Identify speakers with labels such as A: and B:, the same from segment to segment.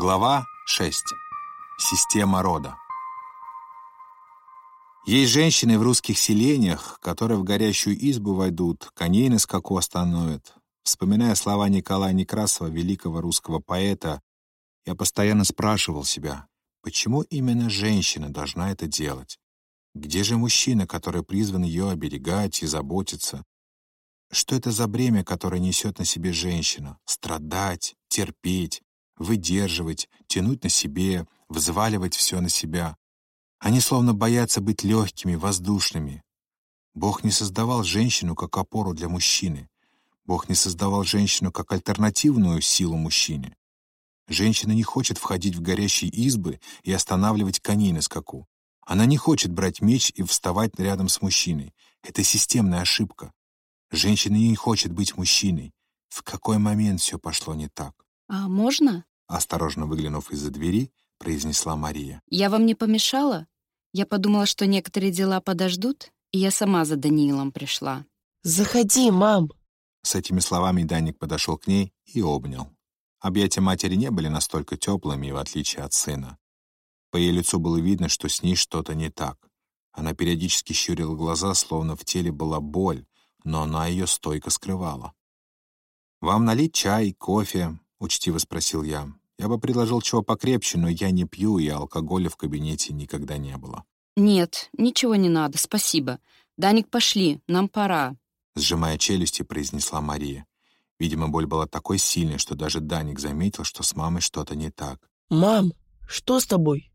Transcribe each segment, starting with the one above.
A: Глава 6. Система рода. Есть женщины в русских селениях, которые в горящую избу войдут, коней на скаку остановят. Вспоминая слова Николая Некрасова, великого русского поэта, я постоянно спрашивал себя, почему именно женщина должна это делать? Где же мужчина, который призван ее оберегать и заботиться? Что это за бремя, которое несет на себе женщина? Страдать, терпеть, выдерживать, тянуть на себе, взваливать все на себя. Они словно боятся быть легкими, воздушными. Бог не создавал женщину как опору для мужчины. Бог не создавал женщину как альтернативную силу мужчине. Женщина не хочет входить в горящие избы и останавливать коней на скаку. Она не хочет брать меч и вставать рядом с мужчиной. Это системная ошибка. Женщина не хочет быть мужчиной. В какой момент все пошло не так?
B: «А можно?»
A: Осторожно выглянув из-за двери, произнесла Мария.
B: «Я вам не помешала? Я подумала, что некоторые дела подождут, и я сама за Даниилом пришла».
C: «Заходи, мам!»
A: С этими словами Даник подошел к ней и обнял. Объятия матери не были настолько теплыми, в отличие от сына. По ее лицу было видно, что с ней что-то не так. Она периодически щурила глаза, словно в теле была боль, но она ее стойко скрывала. «Вам налить чай, кофе?» — учтиво спросил я. «Я бы предложил чего покрепче, но я не пью, и алкоголя в кабинете никогда не было».
B: «Нет, ничего не надо, спасибо. Даник, пошли, нам пора», —
A: сжимая челюсти, произнесла Мария. Видимо, боль была такой сильной, что даже Даник заметил, что с мамой что-то не так.
C: «Мам, что с тобой?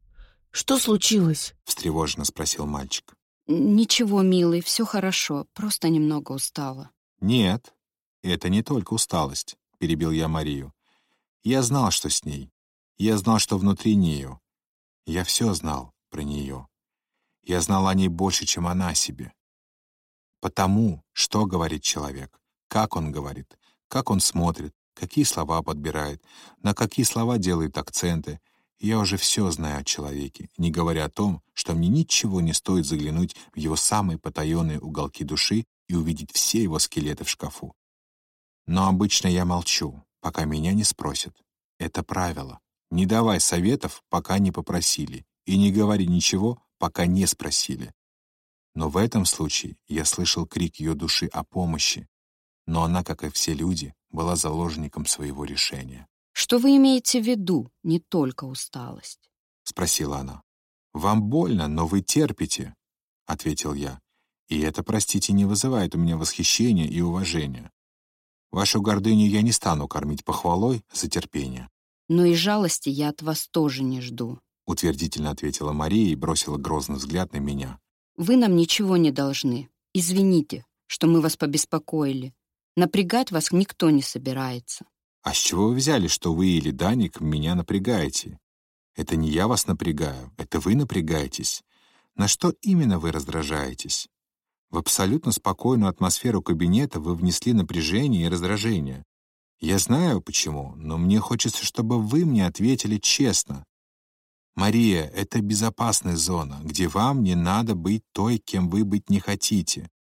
C: Что случилось?»
A: — встревоженно спросил мальчик.
B: «Ничего, милый, все хорошо, просто немного устала».
A: «Нет, это не только усталость», — перебил я Марию. Я знал, что с ней. Я знал, что внутри нее. Я все знал про нее. Я знал о ней больше, чем она о себе. Потому, что говорит человек, как он говорит, как он смотрит, какие слова подбирает, на какие слова делает акценты. Я уже все знаю о человеке, не говоря о том, что мне ничего не стоит заглянуть в его самые потаенные уголки души и увидеть все его скелеты в шкафу. Но обычно я молчу, пока меня не спросят. Это правило. Не давай советов, пока не попросили, и не говори ничего, пока не спросили. Но в этом случае я слышал крик ее души о помощи, но она, как и все люди, была заложником своего решения.
B: «Что вы имеете в виду, не только усталость?»
A: — спросила она. «Вам больно, но вы терпите», — ответил я. «И это, простите, не вызывает у меня восхищения и уважения. Вашу гордыню я не стану кормить похвалой за терпение.
B: «Но и жалости я от вас тоже не жду», —
A: утвердительно ответила Мария и бросила грозный взгляд на меня.
B: «Вы нам ничего не должны. Извините, что мы вас побеспокоили. Напрягать вас никто не собирается».
A: «А с чего вы взяли, что вы или Даник меня напрягаете? Это не я вас напрягаю, это вы напрягаетесь. На что именно вы раздражаетесь? В абсолютно спокойную атмосферу кабинета вы внесли напряжение и раздражение. Я знаю, почему, но мне хочется, чтобы вы мне ответили честно. Мария, это безопасная зона, где вам не надо быть той, кем вы быть не хотите.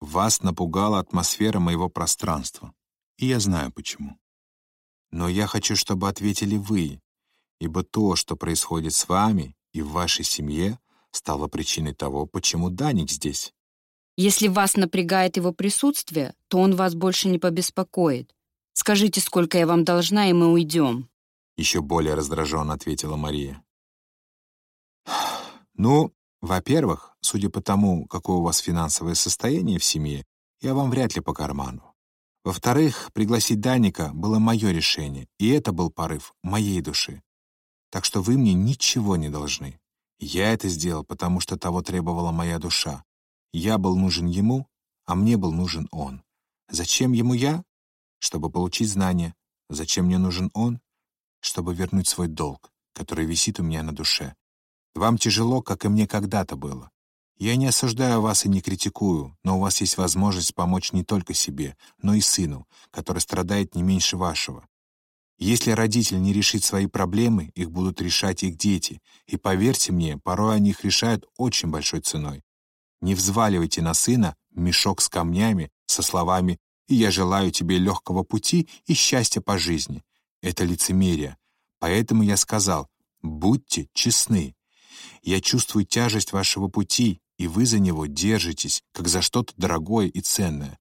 A: Вас напугала атмосфера моего пространства, и я знаю почему. Но я хочу, чтобы ответили вы, ибо то, что происходит с вами и в вашей семье, стало причиной того, почему Даник здесь.
B: Если вас напрягает его присутствие, то он вас больше не побеспокоит. Скажите, сколько я вам должна, и мы уйдем».
A: Еще более раздраженно ответила Мария. «Ну, во-первых, судя по тому, какое у вас финансовое состояние в семье, я вам вряд ли по карману. Во-вторых, пригласить Даника было мое решение, и это был порыв моей души. Так что вы мне ничего не должны. Я это сделал, потому что того требовала моя душа. Я был нужен ему, а мне был нужен он. Зачем ему я? Чтобы получить знания. Зачем мне нужен он? Чтобы вернуть свой долг, который висит у меня на душе. Вам тяжело, как и мне когда-то было. Я не осуждаю вас и не критикую, но у вас есть возможность помочь не только себе, но и сыну, который страдает не меньше вашего. Если родитель не решит свои проблемы, их будут решать их дети, и поверьте мне, порой они их решают очень большой ценой. Не взваливайте на сына мешок с камнями со словами «И я желаю тебе легкого пути и счастья по жизни». Это лицемерие. Поэтому я сказал, будьте честны. Я чувствую тяжесть вашего пути, и вы за него держитесь, как за что-то дорогое и ценное.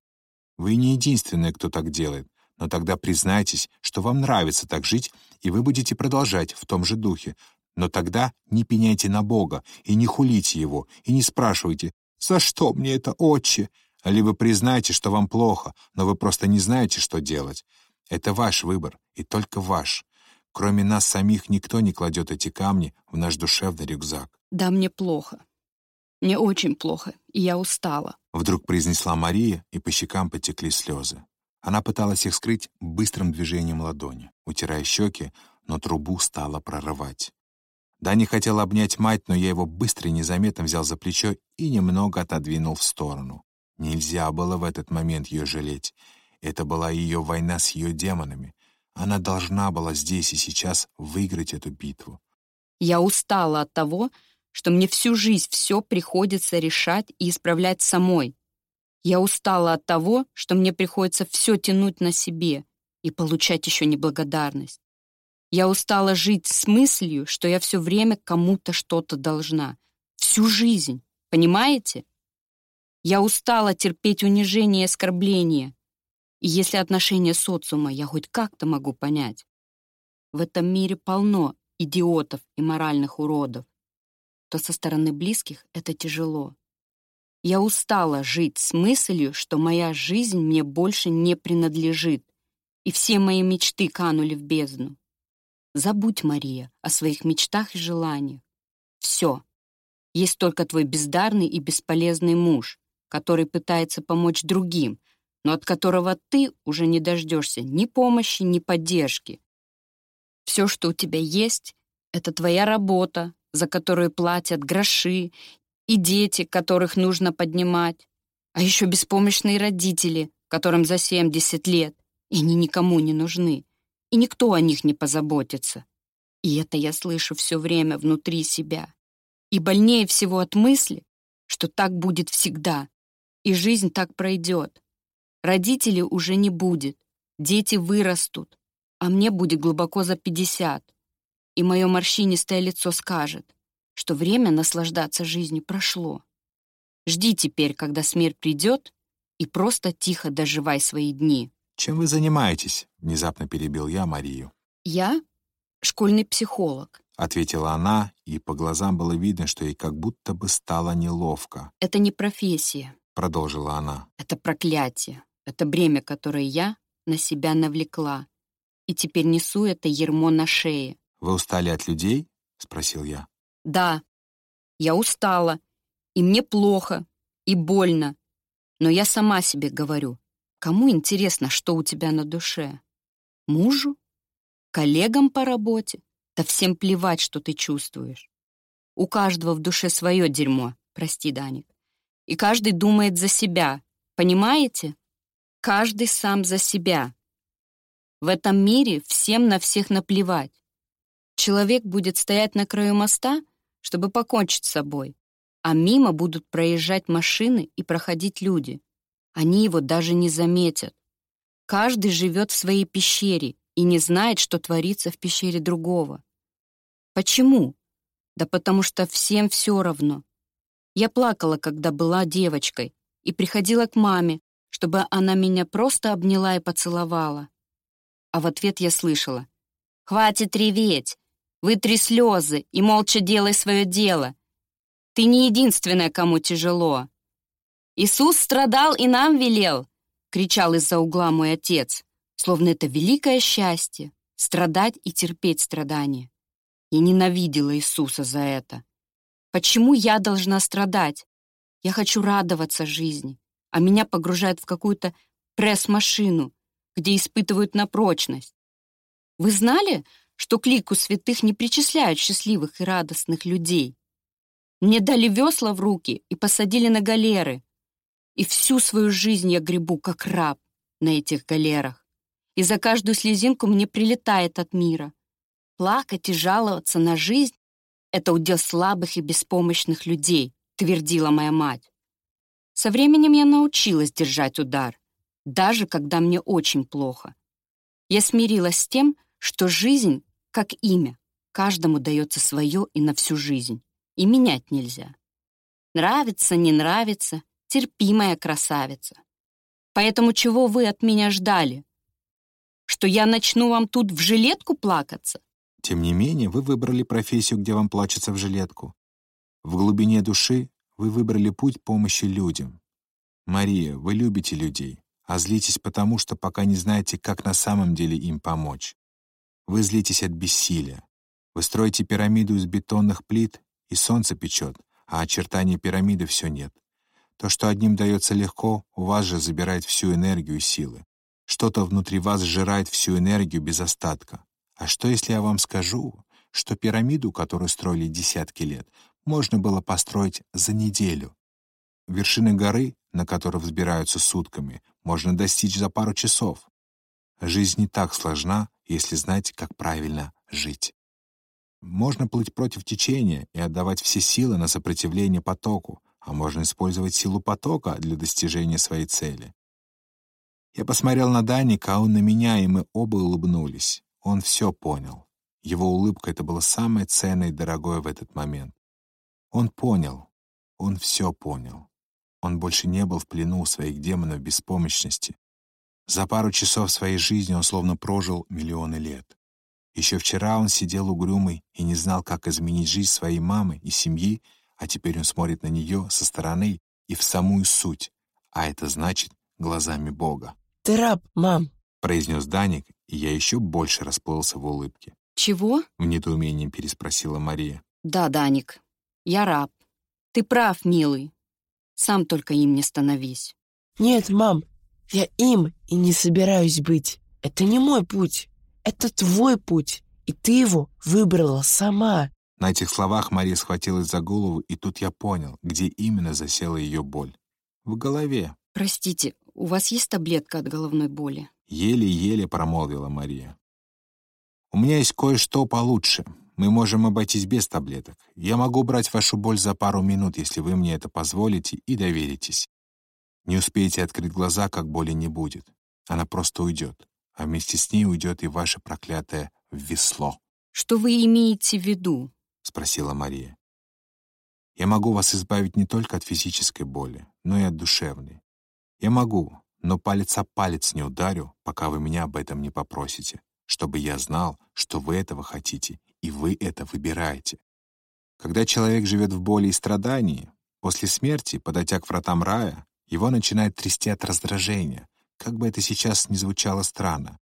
A: Вы не единственные, кто так делает, но тогда признайтесь, что вам нравится так жить, и вы будете продолжать в том же духе. Но тогда не пеняйте на Бога и не хулите Его, и не спрашивайте «За что мне это, отче?» Либо признайте, что вам плохо, но вы просто не знаете, что делать. Это ваш выбор, и только ваш. Кроме нас самих никто не кладет эти камни в наш душевный рюкзак.
B: Да, мне плохо. Мне очень плохо, и я устала.
A: Вдруг произнесла Мария, и по щекам потекли слезы. Она пыталась их скрыть быстрым движением ладони, утирая щеки, но трубу стала прорывать. Дани хотел обнять мать, но я его быстро и незаметно взял за плечо и немного отодвинул в сторону. Нельзя было в этот момент ее жалеть. Это была ее война с ее демонами. Она должна была здесь и сейчас выиграть эту битву.
B: Я устала от того, что мне всю жизнь все приходится решать и исправлять самой. Я устала от того, что мне приходится все тянуть на себе и получать еще неблагодарность. Я устала жить с мыслью, что я все время кому-то что-то должна. Всю жизнь, понимаете? Я устала терпеть унижение и оскорбления. И если отношения социума я хоть как-то могу понять, в этом мире полно идиотов и моральных уродов, то со стороны близких это тяжело. Я устала жить с мыслью, что моя жизнь мне больше не принадлежит, и все мои мечты канули в бездну. Забудь, Мария, о своих мечтах и желаниях. Все. Есть только твой бездарный и бесполезный муж, который пытается помочь другим, но от которого ты уже не дождешься ни помощи, ни поддержки. Все, что у тебя есть, это твоя работа, за которую платят гроши, и дети, которых нужно поднимать, а еще беспомощные родители, которым за 70 лет, и они никому не нужны, и никто о них не позаботится. И это я слышу все время внутри себя. И больнее всего от мысли, что так будет всегда, и жизнь так пройдет. Родителей уже не будет, дети вырастут, а мне будет глубоко за 50. И мое морщинистое лицо скажет, что время наслаждаться жизнью прошло. Жди теперь, когда смерть придет, и просто тихо доживай свои дни.
A: «Чем вы занимаетесь?» — внезапно перебил я Марию.
B: «Я школьный психолог», —
A: ответила она, и по глазам было видно, что ей как будто бы стало неловко.
B: «Это не профессия», —
A: продолжила она.
B: «Это проклятие. Это бремя, которое я на себя навлекла, и теперь несу это ермо на шее.
A: «Вы устали от людей?» — спросил я.
B: «Да, я устала, и мне плохо, и больно. Но я сама себе говорю, кому интересно, что у тебя на душе? Мужу? Коллегам по работе? Да всем плевать, что ты чувствуешь. У каждого в душе свое дерьмо, прости, Даник. И каждый думает за себя, понимаете? Каждый сам за себя. В этом мире всем на всех наплевать. Человек будет стоять на краю моста, чтобы покончить с собой, а мимо будут проезжать машины и проходить люди. Они его даже не заметят. Каждый живет в своей пещере и не знает, что творится в пещере другого. Почему? Да потому что всем все равно. Я плакала, когда была девочкой, и приходила к маме, чтобы она меня просто обняла и поцеловала. А в ответ я слышала. «Хватит реветь! Вытри слезы и молча делай свое дело. Ты не единственная, кому тяжело. Иисус страдал и нам велел!» — кричал из-за угла мой отец, словно это великое счастье — страдать и терпеть страдания. Я ненавидела Иисуса за это. Почему я должна страдать? Я хочу радоваться жизни а меня погружают в какую-то пресс-машину, где испытывают на прочность. Вы знали, что к лику святых не причисляют счастливых и радостных людей? Мне дали весла в руки и посадили на галеры. И всю свою жизнь я гребу, как раб, на этих галерах. И за каждую слезинку мне прилетает от мира. Плакать и жаловаться на жизнь — это удел слабых и беспомощных людей, твердила моя мать. Со временем я научилась держать удар, даже когда мне очень плохо. Я смирилась с тем, что жизнь как имя. Каждому дается свое и на всю жизнь. И менять нельзя. Нравится, не нравится, терпимая красавица. Поэтому чего вы от меня ждали? Что я начну вам тут в жилетку плакаться?
A: Тем не менее, вы выбрали профессию, где вам плачется в жилетку. В глубине души вы выбрали путь помощи людям. Мария, вы любите людей, а злитесь потому, что пока не знаете, как на самом деле им помочь. Вы злитесь от бессилия. Вы строите пирамиду из бетонных плит, и солнце печет, а очертаний пирамиды все нет. То, что одним дается легко, у вас же забирает всю энергию и силы. Что-то внутри вас сжирает всю энергию без остатка. А что, если я вам скажу, что пирамиду, которую строили десятки лет, можно было построить за неделю? Вершины горы, на которую взбираются сутками, можно достичь за пару часов. Жизнь не так сложна, если знать, как правильно жить. Можно плыть против течения и отдавать все силы на сопротивление потоку, а можно использовать силу потока для достижения своей цели. Я посмотрел на Даника, а он на меня, и мы оба улыбнулись. Он все понял. Его улыбка — это было самое ценное и дорогое в этот момент. Он понял. Он все понял. Он больше не был в плену у своих демонов беспомощности. За пару часов своей жизни он словно прожил миллионы лет. Еще вчера он сидел угрюмый и не знал, как изменить жизнь своей мамы и семьи, а теперь он смотрит на нее со стороны и в самую суть, а это значит глазами Бога.
C: «Ты раб, мам!»
A: — произнес Даник, и я еще больше расплылся в улыбке.
B: «Чего?»
A: — в недоумении переспросила Мария.
B: «Да, Даник, я раб. Ты прав, милый. Сам только им не становись».
C: «Нет, мам, я им и не собираюсь быть. Это не мой путь. Это твой путь, и ты его выбрала сама».
A: На этих словах Мария схватилась за голову, и тут я понял, где именно засела ее боль. В голове.
B: «Простите, у вас есть таблетка от головной боли?»
A: Еле-еле промолвила Мария. «У меня есть кое-что получше. Мы можем обойтись без таблеток. Я могу брать вашу боль за пару минут, если вы мне это позволите и доверитесь. Не успеете открыть глаза, как боли не будет. Она просто уйдет а вместе с ней уйдет и ваше проклятое весло.
B: «Что вы имеете в виду?»
A: — спросила Мария. «Я могу вас избавить не только от физической боли, но и от душевной. Я могу, но палец о палец не ударю, пока вы меня об этом не попросите, чтобы я знал, что вы этого хотите, и вы это выбираете. Когда человек живет в боли и страдании, после смерти, подойдя к вратам рая, его начинает трясти от раздражения, как бы это сейчас ни звучало странно,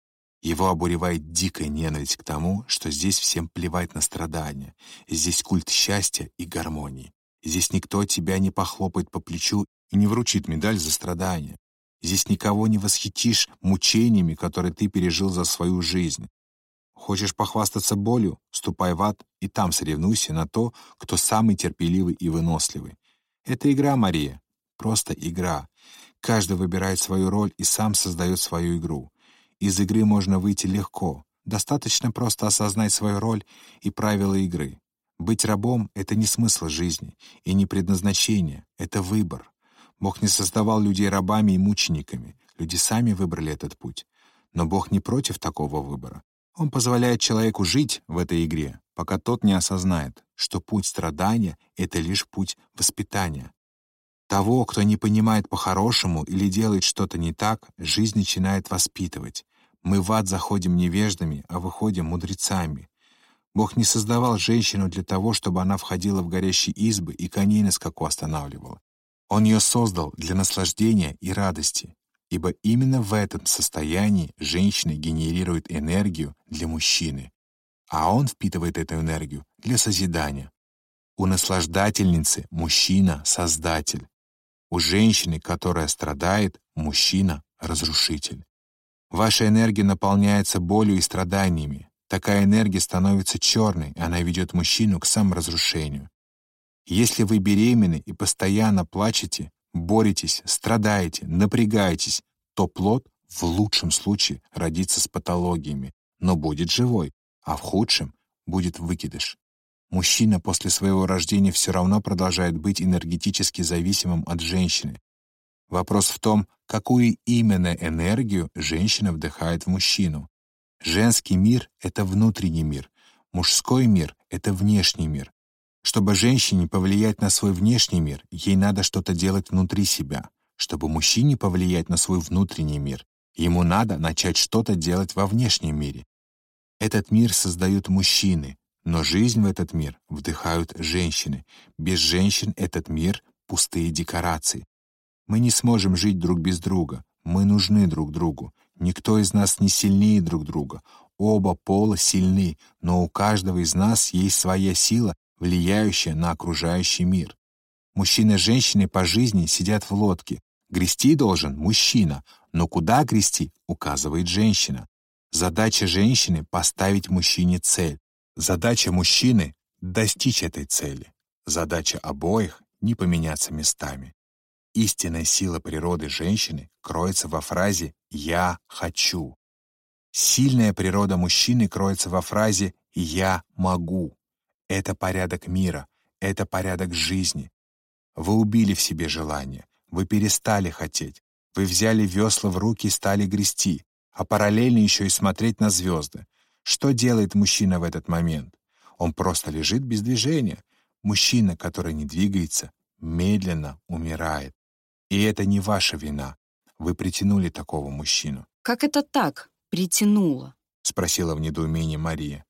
A: его обуревает дикая ненависть к тому, что здесь всем плевать на страдания, здесь культ счастья и гармонии. Здесь никто тебя не похлопает по плечу и не вручит медаль за страдания. Здесь никого не восхитишь мучениями, которые ты пережил за свою жизнь. Хочешь похвастаться болью? Ступай в ад и там соревнуйся на то, кто самый терпеливый и выносливый. Это игра, Мария. Просто игра. Каждый выбирает свою роль и сам создает свою игру. Из игры можно выйти легко. Достаточно просто осознать свою роль и правила игры. Быть рабом — это не смысл жизни и не предназначение, это выбор. Бог не создавал людей рабами и мучениками, люди сами выбрали этот путь. Но Бог не против такого выбора. Он позволяет человеку жить в этой игре, пока тот не осознает, что путь страдания — это лишь путь воспитания, того, кто не понимает по-хорошему или делает что-то не так, жизнь начинает воспитывать. Мы в ад заходим невеждами, а выходим мудрецами. Бог не создавал женщину для того, чтобы она входила в горящие избы и коней на скаку останавливала. Он ее создал для наслаждения и радости, ибо именно в этом состоянии женщина генерирует энергию для мужчины, а он впитывает эту энергию для созидания. У наслаждательницы мужчина — создатель, у женщины, которая страдает, мужчина — разрушитель. Ваша энергия наполняется болью и страданиями. Такая энергия становится черной, и она ведет мужчину к саморазрушению. Если вы беременны и постоянно плачете, боретесь, страдаете, напрягаетесь, то плод в лучшем случае родится с патологиями, но будет живой, а в худшем будет выкидыш. Мужчина после своего рождения все равно продолжает быть энергетически зависимым от женщины. Вопрос в том, какую именно энергию женщина вдыхает в мужчину. Женский мир — это внутренний мир, Мужской мир — это внешний мир. Чтобы женщине повлиять на свой внешний мир, ей надо что-то делать внутри себя. Чтобы мужчине повлиять на свой внутренний мир, ему надо начать что-то делать во внешнем мире. Этот мир создают мужчины, но жизнь в этот мир вдыхают женщины. Без женщин этот мир — пустые декорации. Мы не сможем жить друг без друга. Мы нужны друг другу. Никто из нас не сильнее друг друга. Оба пола сильны, но у каждого из нас есть своя сила, влияющая на окружающий мир. Мужчина и женщина по жизни сидят в лодке. Грести должен мужчина, но куда грести, указывает женщина. Задача женщины — поставить мужчине цель. Задача мужчины — достичь этой цели. Задача обоих — не поменяться местами. Истинная сила природы женщины кроется во фразе «я хочу». Сильная природа мужчины кроется во фразе «я могу». Это порядок мира, это порядок жизни. Вы убили в себе желание, вы перестали хотеть, вы взяли весла в руки и стали грести, а параллельно еще и смотреть на звезды. Что делает мужчина в этот момент? Он просто лежит без движения. Мужчина, который не двигается, медленно умирает. И это не ваша вина. Вы притянули такого мужчину.
B: «Как это так? Притянула?»
A: — спросила в недоумении Мария.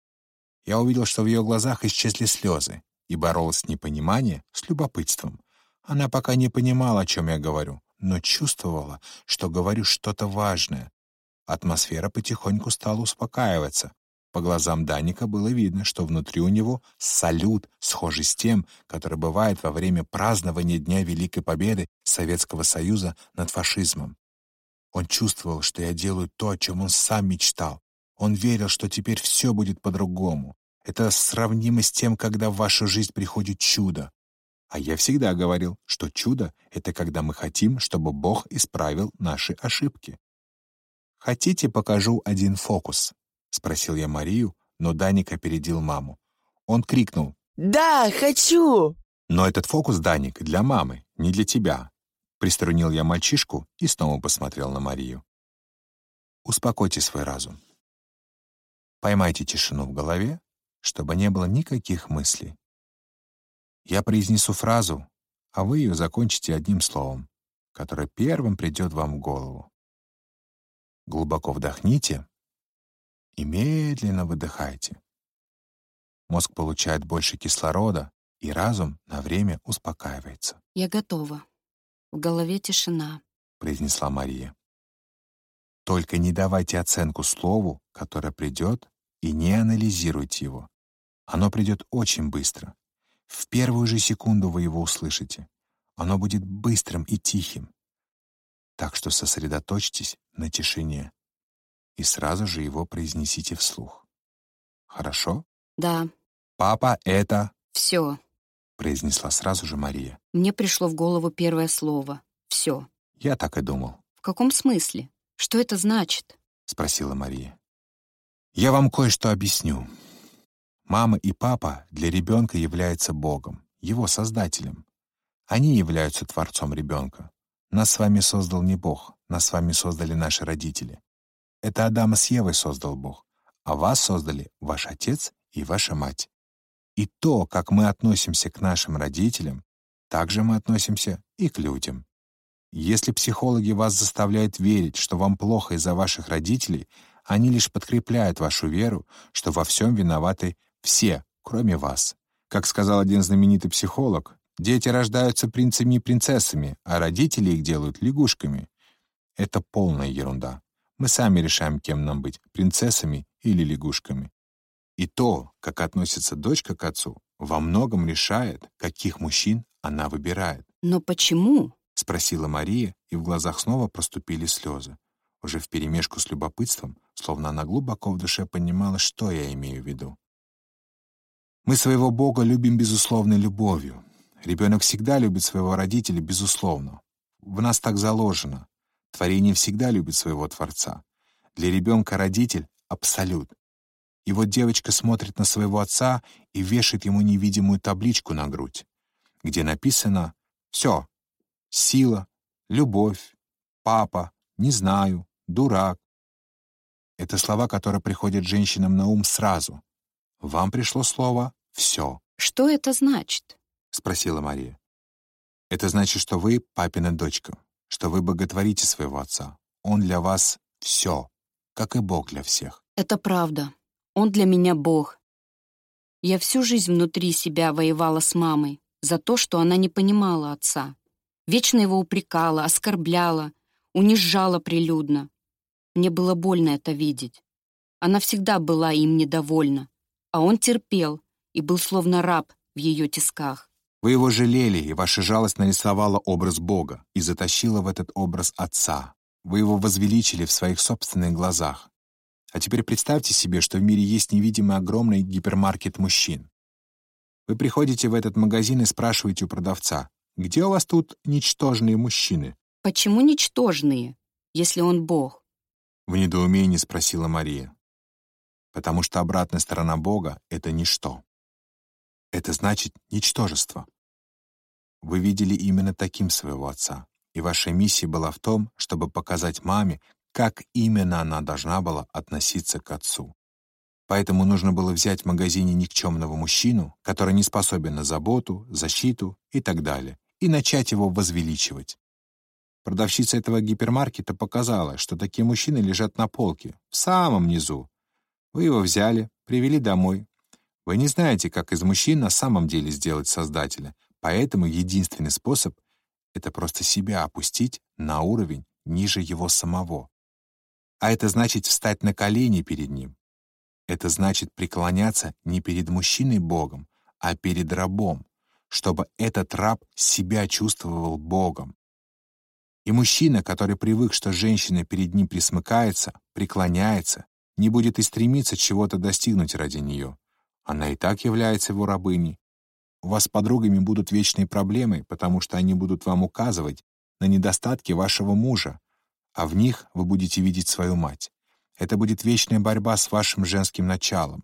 A: Я увидел, что в ее глазах исчезли слезы, и боролась непонимание с любопытством. Она пока не понимала, о чем я говорю, но чувствовала, что говорю что-то важное. Атмосфера потихоньку стала успокаиваться, по глазам Даника было видно, что внутри у него салют, схожий с тем, который бывает во время празднования Дня Великой Победы Советского Союза над фашизмом. Он чувствовал, что я делаю то, о чем он сам мечтал. Он верил, что теперь все будет по-другому. Это сравнимо с тем, когда в вашу жизнь приходит чудо. А я всегда говорил, что чудо — это когда мы хотим, чтобы Бог исправил наши ошибки. Хотите, покажу один фокус? — спросил я Марию, но Даник опередил маму. Он крикнул.
C: «Да, хочу!»
A: «Но этот фокус, Даник, для мамы, не для тебя». Приструнил я мальчишку и снова посмотрел на Марию. Успокойте свой разум. Поймайте тишину в голове, чтобы не было никаких мыслей. Я произнесу фразу, а вы ее закончите одним словом, которое первым придет вам в голову. Глубоко вдохните и медленно выдыхайте. Мозг получает больше кислорода, и разум на время успокаивается.
B: «Я готова. В голове тишина», —
A: произнесла Мария. Только не давайте оценку слову, которое придет, и не анализируйте его. Оно придет очень быстро. В первую же секунду вы его услышите. Оно будет быстрым и тихим. Так что сосредоточьтесь на тишине и сразу же его произнесите вслух. Хорошо?
B: «Да».
A: «Папа, это...»
B: «Все», —
A: произнесла сразу же Мария.
B: Мне пришло в голову первое слово. «Все».
A: Я так и думал.
B: «В каком смысле? Что это значит?»
A: — спросила Мария. «Я вам кое-что объясню. Мама и папа для ребенка являются Богом, его создателем. Они являются Творцом ребенка. Нас с вами создал не Бог, нас с вами создали наши родители. Это Адама с Евой создал Бог, а вас создали ваш отец и ваша мать. И то, как мы относимся к нашим родителям, так же мы относимся и к людям. Если психологи вас заставляют верить, что вам плохо из-за ваших родителей, они лишь подкрепляют вашу веру, что во всем виноваты все, кроме вас. Как сказал один знаменитый психолог, дети рождаются принцами и принцессами, а родители их делают лягушками. Это полная ерунда. Мы сами решаем, кем нам быть — принцессами или лягушками. И то, как относится дочка к отцу, во многом решает, каких мужчин она выбирает.
B: «Но почему?»
A: — спросила Мария, и в глазах снова проступили слезы. Уже вперемешку с любопытством, словно она глубоко в душе понимала, что я имею в виду. Мы своего Бога любим безусловной любовью. Ребенок всегда любит своего родителя безусловно. В нас так заложено. Творение всегда любит своего Творца. Для ребенка родитель — абсолют. И вот девочка смотрит на своего отца и вешает ему невидимую табличку на грудь, где написано «Все. Сила, любовь, папа, не знаю, дурак». Это слова, которые приходят женщинам на ум сразу. Вам пришло слово «все»,
B: Что это значит?
A: — спросила Мария. «Это значит, что вы папина дочка, что вы боготворите своего отца. Он для вас все, как и Бог для всех.
B: Это правда. Он для меня Бог. Я всю жизнь внутри себя воевала с мамой за то, что она не понимала отца. Вечно его упрекала, оскорбляла, унижала прилюдно. Мне было больно это видеть. Она всегда была им недовольна, а он терпел и был словно раб в ее тисках.
A: Вы его жалели, и ваша жалость нарисовала образ Бога и затащила в этот образ Отца. Вы его возвеличили в своих собственных глазах. А теперь представьте себе, что в мире есть невидимый огромный гипермаркет мужчин. Вы приходите в этот магазин и спрашиваете у продавца, где у вас тут ничтожные мужчины?
B: Почему ничтожные, если он Бог?
A: В недоумении спросила Мария. Потому что обратная сторона Бога — это ничто. Это значит ничтожество. Вы видели именно таким своего отца, и ваша миссия была в том, чтобы показать маме, как именно она должна была относиться к отцу. Поэтому нужно было взять в магазине никчемного мужчину, который не способен на заботу, защиту и так далее, и начать его возвеличивать. Продавщица этого гипермаркета показала, что такие мужчины лежат на полке, в самом низу. Вы его взяли, привели домой. Вы не знаете, как из мужчин на самом деле сделать создателя, поэтому единственный способ — это просто себя опустить на уровень ниже его самого. А это значит встать на колени перед ним. Это значит преклоняться не перед мужчиной-богом, а перед рабом, чтобы этот раб себя чувствовал богом. И мужчина, который привык, что женщина перед ним присмыкается, преклоняется, не будет и стремиться чего-то достигнуть ради нее. Она и так является его рабыней. У вас с подругами будут вечные проблемы, потому что они будут вам указывать на недостатки вашего мужа, а в них вы будете видеть свою мать. Это будет вечная борьба с вашим женским началом.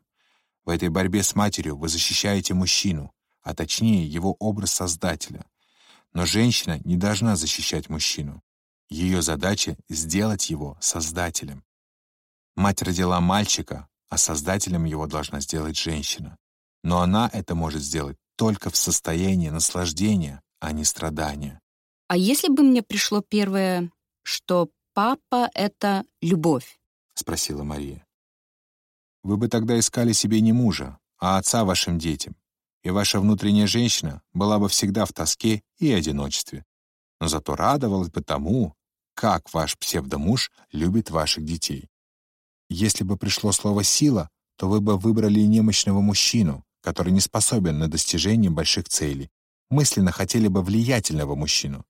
A: В этой борьбе с матерью вы защищаете мужчину, а точнее его образ Создателя. Но женщина не должна защищать мужчину. Ее задача — сделать его Создателем. Мать родила мальчика, а Создателем его должна сделать женщина. Но она это может сделать только в состоянии наслаждения, а не страдания.
B: А если бы мне пришло первое, что папа — это любовь?
A: — спросила Мария. «Вы бы тогда искали себе не мужа, а отца вашим детям, и ваша внутренняя женщина была бы всегда в тоске и одиночестве, но зато радовалась бы тому, как ваш псевдомуж любит ваших детей. Если бы пришло слово «сила», то вы бы выбрали немощного мужчину, который не способен на достижение больших целей, мысленно хотели бы влиятельного мужчину.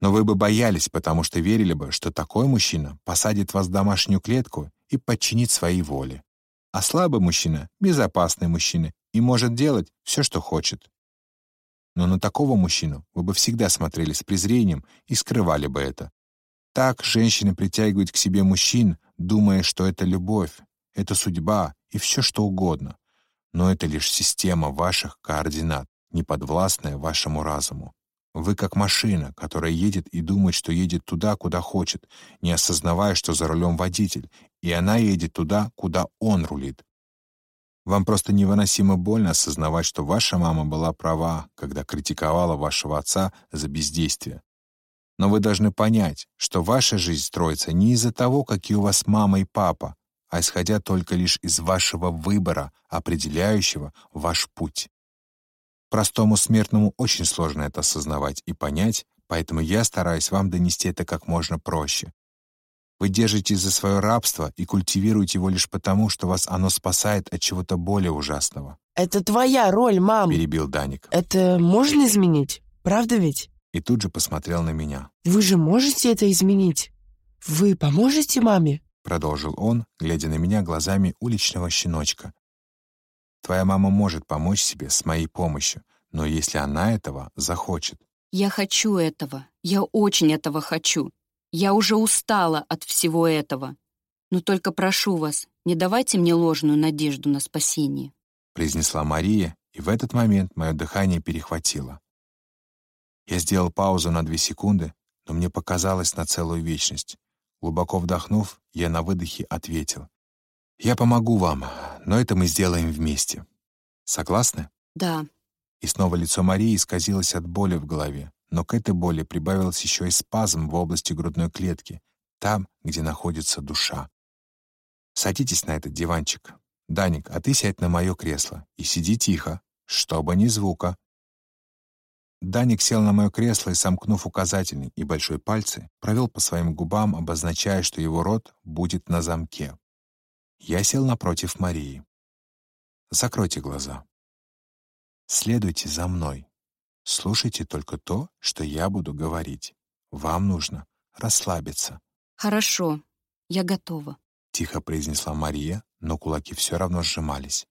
A: Но вы бы боялись, потому что верили бы, что такой мужчина посадит вас в домашнюю клетку и подчинит своей воле. А слабый мужчина — безопасный мужчина и может делать все, что хочет. Но на такого мужчину вы бы всегда смотрели с презрением и скрывали бы это. Так женщины притягивают к себе мужчин, думая, что это любовь, это судьба и все что угодно. Но это лишь система ваших координат, не подвластная вашему разуму. Вы как машина, которая едет и думает, что едет туда, куда хочет, не осознавая, что за рулем водитель, и она едет туда, куда он рулит. Вам просто невыносимо больно осознавать, что ваша мама была права, когда критиковала вашего отца за бездействие. Но вы должны понять, что ваша жизнь строится не из-за того, какие у вас мама и папа, а исходя только лишь из вашего выбора, определяющего ваш путь. Простому смертному очень сложно это осознавать и понять, поэтому я стараюсь вам донести это как можно проще. Вы держитесь за свое рабство и культивируете его лишь потому, что вас оно спасает от чего-то более ужасного.
C: Это твоя роль, мам.
A: Перебил Даник.
C: Это можно изменить? Правда ведь?
A: И тут же посмотрел на меня.
C: Вы же можете это изменить? Вы поможете маме?
A: Продолжил он, глядя на меня глазами уличного щеночка, Твоя мама может помочь себе с моей помощью, но если она этого захочет.
B: Я хочу этого. Я очень этого хочу. Я уже устала от всего этого. Но только прошу вас, не давайте мне ложную надежду на спасение.
A: Произнесла Мария, и в этот момент мое дыхание перехватило. Я сделал паузу на две секунды, но мне показалось на целую вечность. Глубоко вдохнув, я на выдохе ответил. Я помогу вам, но это мы сделаем вместе. Согласны?
B: Да.
A: И снова лицо Марии исказилось от боли в голове, но к этой боли прибавилось еще и спазм в области грудной клетки, там, где находится душа. Садитесь на этот диванчик. Даник, а ты сядь на мое кресло и сиди тихо, чтобы ни звука. Даник сел на мое кресло и, сомкнув указательный и большой пальцы, провел по своим губам, обозначая, что его рот будет на замке. Я сел напротив Марии. Закройте глаза. Следуйте за мной. Слушайте только то, что я буду говорить. Вам нужно расслабиться.
B: Хорошо, я готова.
A: Тихо произнесла Мария, но кулаки все равно сжимались.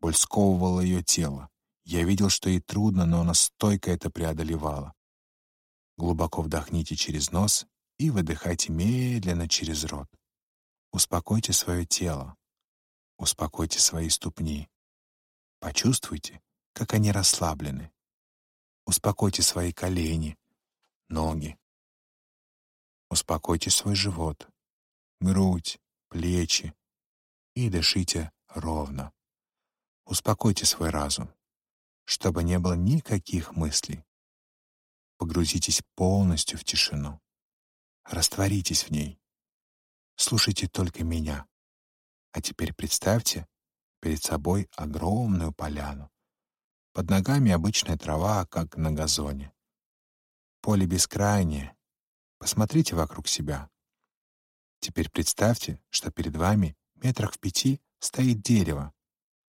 A: Боль сковывала ее тело. Я видел, что ей трудно, но она стойко это преодолевала. Глубоко вдохните через нос и выдыхайте медленно через рот. Успокойте свое тело. Успокойте свои ступни. Почувствуйте, как они расслаблены. Успокойте свои колени, ноги. Успокойте свой живот, грудь, плечи и дышите ровно. Успокойте свой разум, чтобы не было никаких мыслей. Погрузитесь полностью в тишину. Растворитесь в ней. Слушайте только меня. А теперь представьте перед собой огромную поляну. Под ногами обычная трава, как на газоне. Поле бескрайнее. Посмотрите вокруг себя. Теперь представьте, что перед вами метрах в пяти стоит дерево.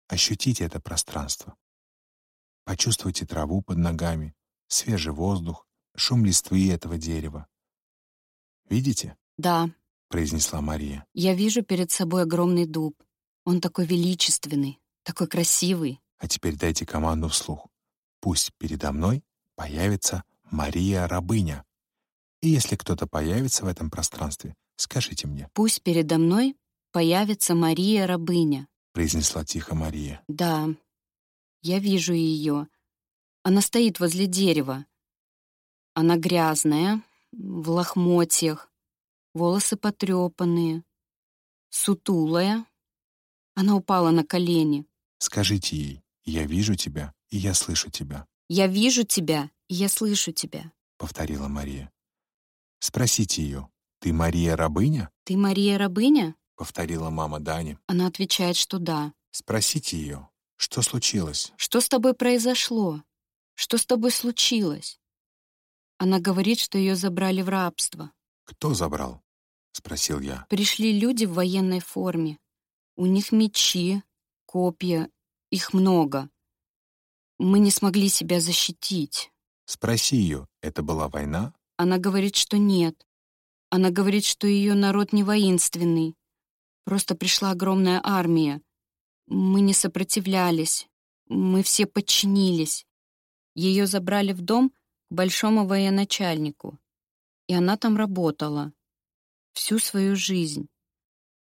A: Ощутите это пространство. Почувствуйте траву под ногами, свежий воздух, шум листвы этого дерева. Видите?
B: Да,
A: произнесла Мария.
B: Я вижу перед собой огромный дуб. Он такой величественный, такой красивый.
A: А теперь дайте команду вслух. Пусть передо мной появится Мария-рабыня. И если кто-то появится в этом пространстве, скажите мне.
B: Пусть передо мной появится Мария-рабыня.
A: Произнесла тихо Мария.
B: Да, я вижу ее. Она стоит возле дерева. Она грязная, в лохмотьях, волосы потрепанные, сутулая. Она упала на колени.
A: Скажите ей, я вижу тебя, и я слышу тебя.
B: Я вижу тебя, и я слышу тебя,
A: повторила Мария. Спросите ее, ты Мария-рабыня?
B: Ты Мария-рабыня?
A: повторила мама Дани.
B: Она отвечает, что да.
A: Спросите ее, что случилось?
B: Что с тобой произошло? Что с тобой случилось? Она говорит, что ее забрали в рабство.
A: Кто забрал? спросил я.
B: Пришли люди в военной форме. У них мечи, копья, их много. Мы не смогли себя защитить.
A: Спроси ее, это была война?
B: Она говорит, что нет. Она говорит, что ее народ не воинственный. Просто пришла огромная армия. Мы не сопротивлялись. Мы все подчинились. Ее забрали в дом к большому военачальнику. И она там работала. Всю свою жизнь.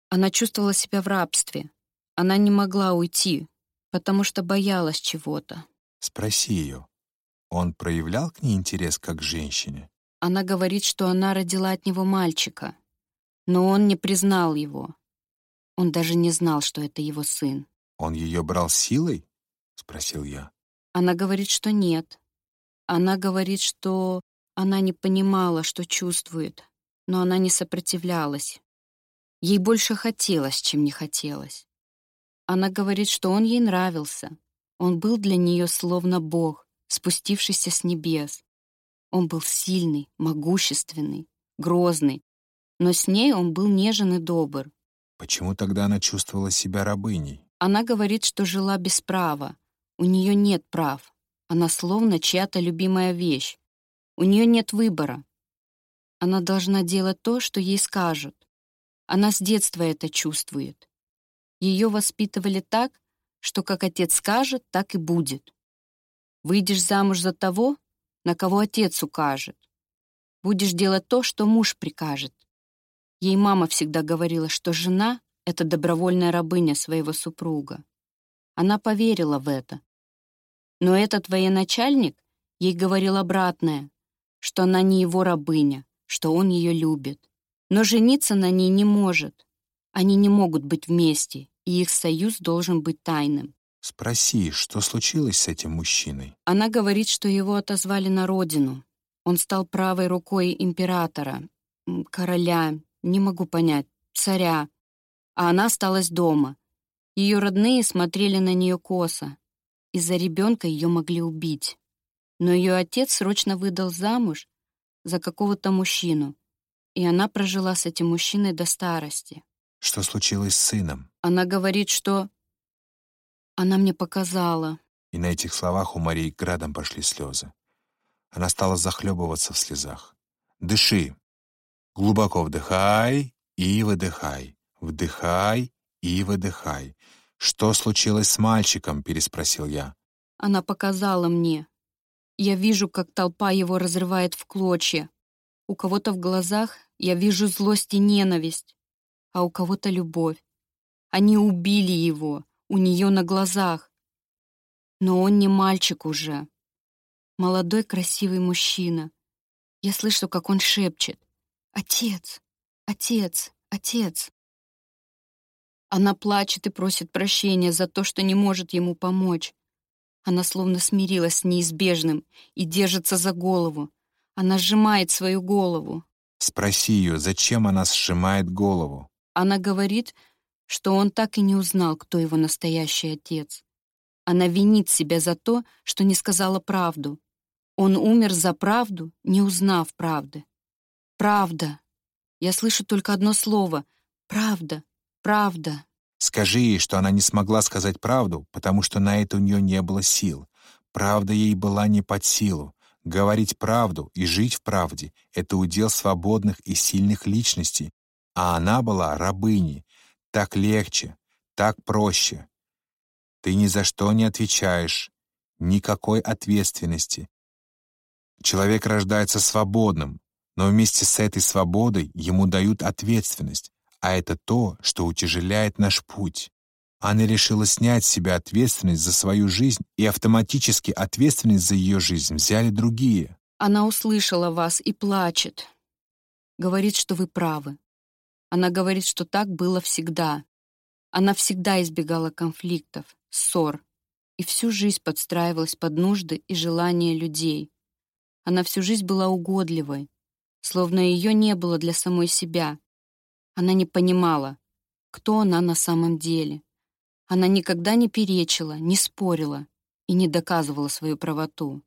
B: Она чувствовала себя в рабстве. Она не могла уйти, потому что боялась чего-то.
A: Спроси ее. Он проявлял к ней интерес как к женщине?
B: Она говорит, что она родила от него мальчика, но он не признал его. Он даже не знал, что это его сын.
A: «Он ее брал силой?» — спросил я.
B: Она говорит, что нет. Она говорит, что она не понимала, что чувствует, но она не сопротивлялась. Ей больше хотелось, чем не хотелось. Она говорит, что он ей нравился. Он был для нее словно Бог, спустившийся с небес. Он был сильный, могущественный, грозный, но с ней он был нежен и добр.
A: Почему тогда она чувствовала себя рабыней?
B: Она говорит, что жила без права. У нее нет прав. Она словно чья-то любимая вещь. У нее нет выбора. Она должна делать то, что ей скажут. Она с детства это чувствует. Ее воспитывали так, что как отец скажет, так и будет. Выйдешь замуж за того, на кого отец укажет. Будешь делать то, что муж прикажет. Ей мама всегда говорила, что жена — это добровольная рабыня своего супруга. Она поверила в это. Но этот военачальник ей говорил обратное, что она не его рабыня, что он ее любит. Но жениться на ней не может. Они не могут быть вместе, и их союз должен быть тайным.
A: Спроси, что случилось с этим мужчиной?
B: Она говорит, что его отозвали на родину. Он стал правой рукой императора, короля, не могу понять, царя. А она осталась дома. Ее родные смотрели на нее косо. Из-за ребенка ее могли убить. Но ее отец срочно выдал замуж за какого-то мужчину, и она прожила с этим мужчиной до старости.
A: Что случилось с сыном?
B: Она говорит, что... Она мне показала.
A: И на этих словах у Марии градом пошли слезы. Она стала захлебываться в слезах. «Дыши. Глубоко вдыхай и выдыхай. Вдыхай и выдыхай. Что случилось с мальчиком?» — переспросил я.
B: Она показала мне. Я вижу, как толпа его разрывает в клочья. У кого-то в глазах я вижу злость и ненависть а у кого-то любовь. Они убили его, у нее на глазах. Но он не мальчик уже. Молодой красивый мужчина. Я слышу, как он шепчет. «Отец! Отец! Отец!» Она плачет и просит прощения за то, что не может ему помочь. Она словно смирилась с неизбежным и держится за голову. Она сжимает свою голову.
A: Спроси ее, зачем она сжимает голову?
B: Она говорит, что он так и не узнал, кто его настоящий отец. Она винит себя за то, что не сказала правду. Он умер за правду, не узнав правды. Правда. Я слышу только одно слово. Правда. Правда.
A: Скажи ей, что она не смогла сказать правду, потому что на это у нее не было сил. Правда ей была не под силу. Говорить правду и жить в правде — это удел свободных и сильных личностей, а она была рабыней. Так легче, так проще. Ты ни за что не отвечаешь, никакой ответственности. Человек рождается свободным, но вместе с этой свободой ему дают ответственность, а это то, что утяжеляет наш путь. Она решила снять с себя ответственность за свою жизнь, и автоматически ответственность за ее жизнь взяли другие.
B: Она услышала вас и плачет. Говорит, что вы правы. Она говорит, что так было всегда. Она всегда избегала конфликтов, ссор и всю жизнь подстраивалась под нужды и желания людей. Она всю жизнь была угодливой, словно ее не было для самой себя. Она не понимала, кто она на самом деле. Она никогда не перечила, не спорила и не доказывала свою правоту.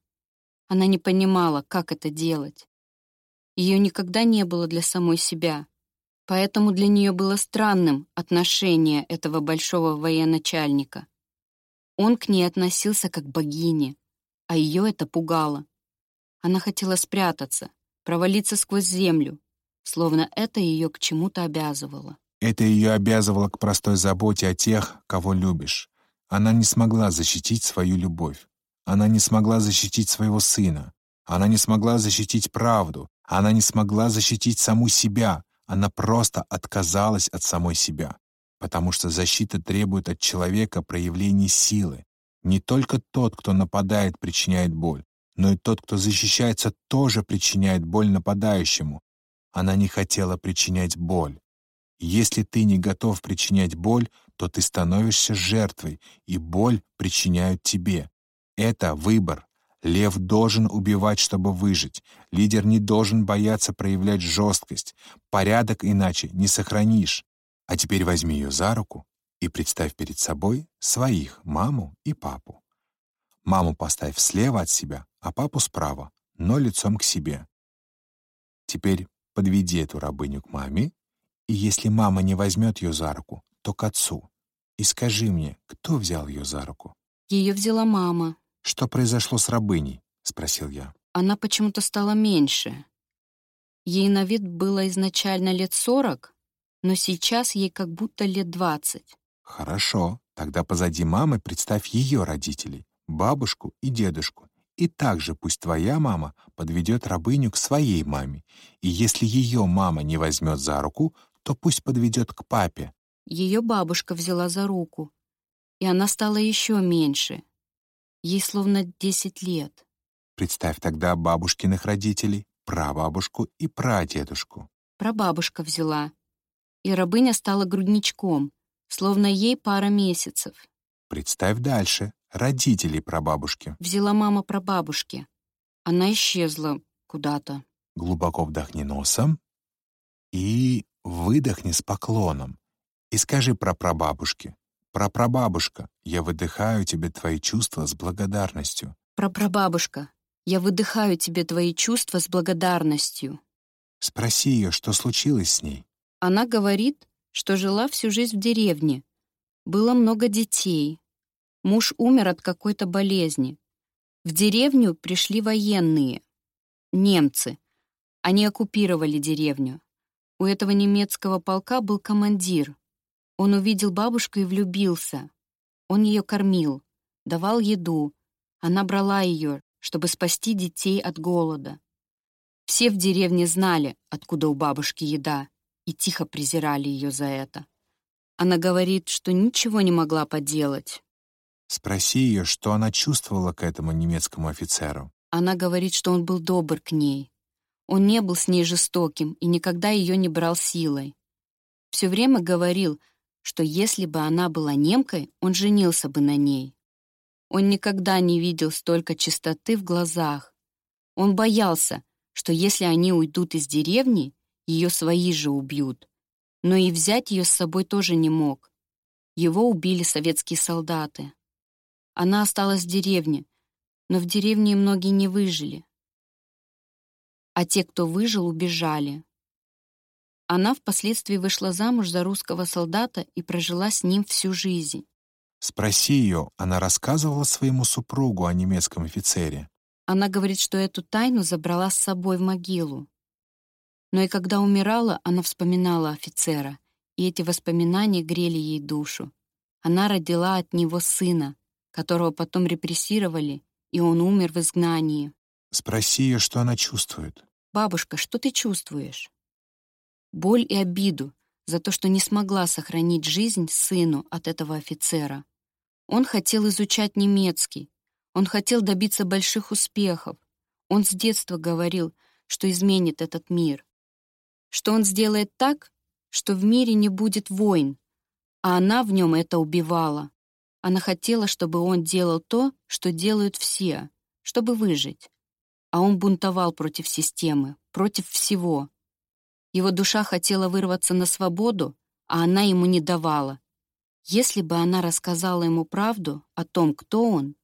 B: Она не понимала, как это делать. Ее никогда не было для самой себя. Поэтому для нее было странным отношение этого большого военачальника. Он к ней относился как к богине, а ее это пугало. Она хотела спрятаться, провалиться сквозь землю, словно это ее к чему-то обязывало.
A: Это ее обязывало к простой заботе о тех, кого любишь. Она не смогла защитить свою любовь. Она не смогла защитить своего сына. Она не смогла защитить правду. Она не смогла защитить саму себя, она просто отказалась от самой себя, потому что защита требует от человека проявления силы. Не только тот, кто нападает, причиняет боль, но и тот, кто защищается, тоже причиняет боль нападающему. Она не хотела причинять боль. Если ты не готов причинять боль, то ты становишься жертвой, и боль причиняют тебе. Это выбор. Лев должен убивать, чтобы выжить. Лидер не должен бояться проявлять жесткость. Порядок иначе не сохранишь. А теперь возьми ее за руку и представь перед собой своих, маму и папу. Маму поставь слева от себя, а папу справа, но лицом к себе. Теперь подведи эту рабыню к маме, и если мама не возьмет ее за руку, то к отцу. И скажи мне, кто взял ее за руку?
B: Ее взяла мама.
A: «Что произошло с рабыней?» — спросил я.
B: Она почему-то стала меньше. Ей на вид было изначально лет сорок, но сейчас ей как будто лет двадцать.
A: «Хорошо, тогда позади мамы представь ее родителей, бабушку и дедушку. И также пусть твоя мама подведет рабыню к своей маме. И если ее мама не возьмет за руку, то пусть подведет к папе».
B: Ее бабушка взяла за руку, и она стала еще меньше, Ей словно десять лет.
A: Представь тогда бабушкиных родителей, прабабушку и прадедушку.
B: Прабабушка взяла. И рабыня стала грудничком, словно ей пара месяцев.
A: Представь дальше. Родителей прабабушки.
B: Взяла мама прабабушки. Она исчезла куда-то.
A: Глубоко вдохни носом и выдохни с поклоном. И скажи про прабабушки. Про прабабушка, я выдыхаю тебе твои чувства с благодарностью.
B: Про прабабушка, я выдыхаю тебе твои чувства с благодарностью.
A: Спроси ее, что случилось с ней.
B: Она говорит, что жила всю жизнь в деревне. Было много детей. Муж умер от какой-то болезни. В деревню пришли военные. Немцы. Они оккупировали деревню. У этого немецкого полка был командир. Он увидел бабушку и влюбился. Он ее кормил, давал еду. Она брала ее, чтобы спасти детей от голода. Все в деревне знали, откуда у бабушки еда, и тихо презирали ее за это. Она говорит, что ничего не могла поделать.
A: Спроси ее, что она чувствовала к этому немецкому офицеру.
B: Она говорит, что он был добр к ней. Он не был с ней жестоким и никогда ее не брал силой. Все время говорил, что если бы она была немкой, он женился бы на ней. Он никогда не видел столько чистоты в глазах. Он боялся, что если они уйдут из деревни, ее свои же убьют. Но и взять ее с собой тоже не мог. Его убили советские солдаты. Она осталась в деревне, но в деревне многие не выжили. А те, кто выжил, убежали. Она впоследствии вышла замуж за русского солдата и прожила с ним всю жизнь.
A: Спроси ее, она рассказывала своему супругу о немецком офицере.
B: Она говорит, что эту тайну забрала с собой в могилу. Но и когда умирала, она вспоминала офицера, и эти воспоминания грели ей душу. Она родила от него сына, которого потом репрессировали, и он умер в изгнании.
A: Спроси ее, что она чувствует.
B: «Бабушка, что ты чувствуешь?» Боль и обиду за то, что не смогла сохранить жизнь сыну от этого офицера. Он хотел изучать немецкий, он хотел добиться больших успехов. Он с детства говорил, что изменит этот мир. Что он сделает так, что в мире не будет войн, а она в нем это убивала. Она хотела, чтобы он делал то, что делают все, чтобы выжить. А он бунтовал против системы, против всего. Его душа хотела вырваться на свободу, а она ему не давала. Если бы она рассказала ему правду о том, кто он,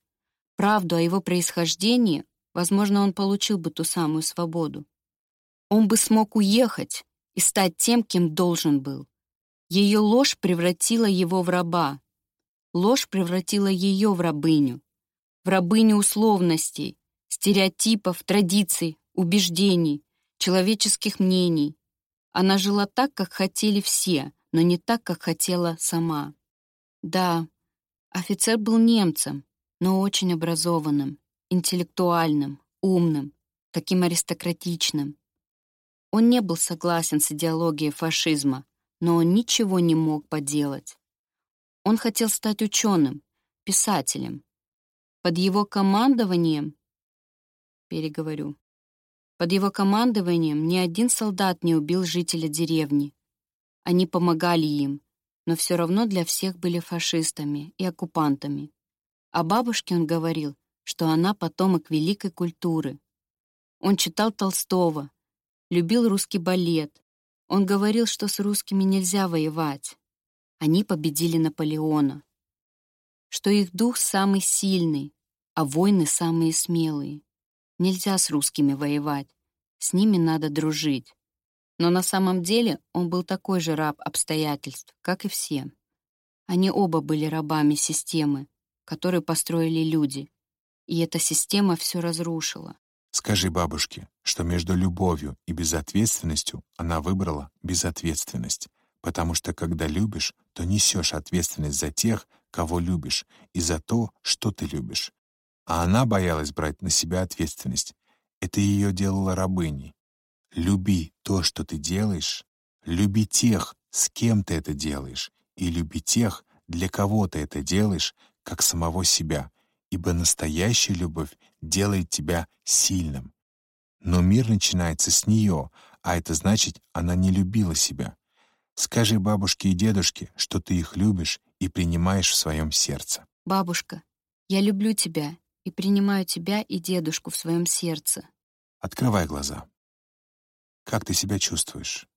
B: правду о его происхождении, возможно, он получил бы ту самую свободу. Он бы смог уехать и стать тем, кем должен был. Ее ложь превратила его в раба. Ложь превратила ее в рабыню. В рабыню условностей, стереотипов, традиций, убеждений, человеческих мнений. Она жила так, как хотели все, но не так, как хотела сама. Да, офицер был немцем, но очень образованным, интеллектуальным, умным, таким аристократичным. Он не был согласен с идеологией фашизма, но он ничего не мог поделать. Он хотел стать ученым, писателем. Под его командованием... Переговорю. Под его командованием ни один солдат не убил жителя деревни. Они помогали им, но все равно для всех были фашистами и оккупантами. О бабушке он говорил, что она потомок великой культуры. Он читал Толстого, любил русский балет. Он говорил, что с русскими нельзя воевать. Они победили Наполеона. Что их дух самый сильный, а войны самые смелые. Нельзя с русскими воевать, с ними надо дружить. Но на самом деле он был такой же раб обстоятельств, как и все. Они оба были рабами системы, который построили люди. И эта система все разрушила.
A: Скажи бабушке, что между любовью и безответственностью она выбрала безответственность, потому что когда любишь, то несешь ответственность за тех, кого любишь, и за то, что ты любишь. А она боялась брать на себя ответственность. Это ее делало рабыней. Люби то, что ты делаешь, люби тех, с кем ты это делаешь, и люби тех, для кого ты это делаешь, как самого себя, ибо настоящая любовь делает тебя сильным. Но мир начинается с нее, а это значит, она не любила себя. Скажи бабушке и дедушке, что ты их любишь и принимаешь в своем сердце.
B: Бабушка, я люблю тебя и принимаю тебя и дедушку в своем сердце.
A: Открывай глаза. Как ты себя чувствуешь?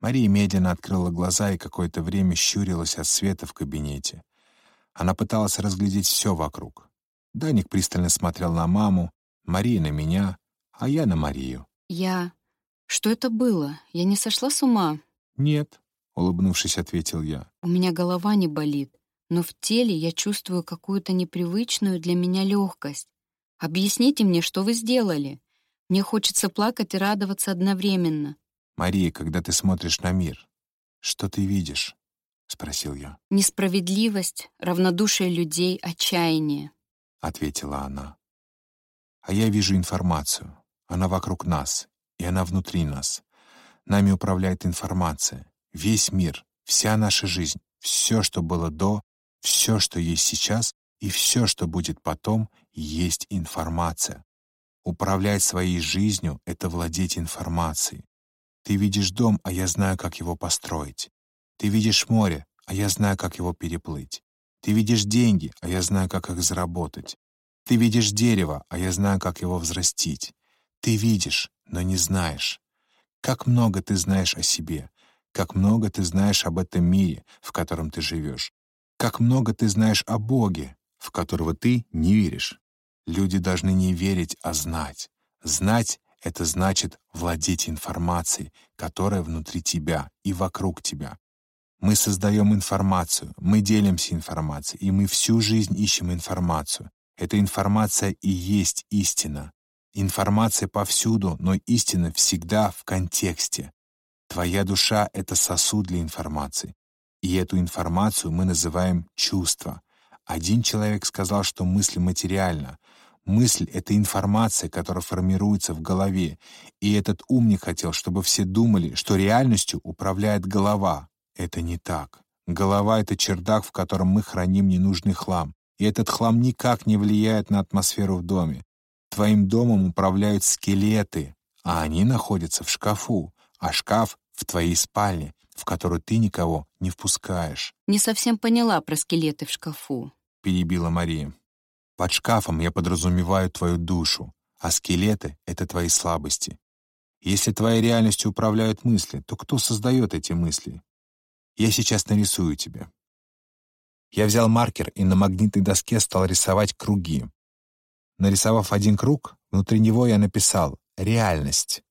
A: Мария медленно открыла глаза и какое-то время щурилась от света в кабинете. Она пыталась разглядеть все вокруг. Даник пристально смотрел на маму, Мария на меня, а я на Марию.
B: Я... Что это было? Я не сошла с ума?
A: «Нет», — улыбнувшись, ответил я.
B: У меня голова не болит, но в теле я чувствую какую-то непривычную для меня легкость. Объясните мне, что вы сделали. Мне хочется плакать и радоваться одновременно.
A: «Мария, когда ты смотришь на мир, что ты видишь?» — спросил я.
B: «Несправедливость, равнодушие людей, отчаяние», —
A: ответила она. «А я вижу информацию. Она вокруг нас, и она внутри нас. Нами управляет информация. Весь мир, вся наша жизнь, все, что было до, все, что есть сейчас, и все, что будет потом, есть информация. Управлять своей жизнью — это владеть информацией. Ты видишь дом, а я знаю, как его построить. Ты видишь море, а я знаю, как его переплыть. Ты видишь деньги, а я знаю, как их заработать. Ты видишь дерево, а я знаю, как его взрастить. Ты видишь, но не знаешь. Как много ты знаешь о себе, как много ты знаешь об этом мире, в котором ты живешь, как много ты знаешь о Боге, в которого ты не веришь. Люди должны не верить, а знать. Знать это значит владеть информацией, которая внутри тебя и вокруг тебя. Мы создаем информацию, мы делимся информацией, и мы всю жизнь ищем информацию. Эта информация и есть истина. Информация повсюду, но истина всегда в контексте. Твоя душа — это сосуд для информации. И эту информацию мы называем чувство. Один человек сказал, что мысль материальна, Мысль — это информация, которая формируется в голове, и этот умник хотел, чтобы все думали, что реальностью управляет голова. Это не так. Голова — это чердак, в котором мы храним ненужный хлам, и этот хлам никак не влияет на атмосферу в доме. Твоим домом управляют скелеты, а они находятся в шкафу, а шкаф — в твоей спальне, в которую ты никого не впускаешь.
B: «Не совсем поняла про скелеты в шкафу», —
A: перебила Мария. Под шкафом я подразумеваю твою душу, а скелеты — это твои слабости. Если твоей реальностью управляют мысли, то кто создает эти мысли? Я сейчас нарисую тебе. Я взял маркер и на магнитной доске стал рисовать круги. Нарисовав один круг, внутри него я написал «реальность».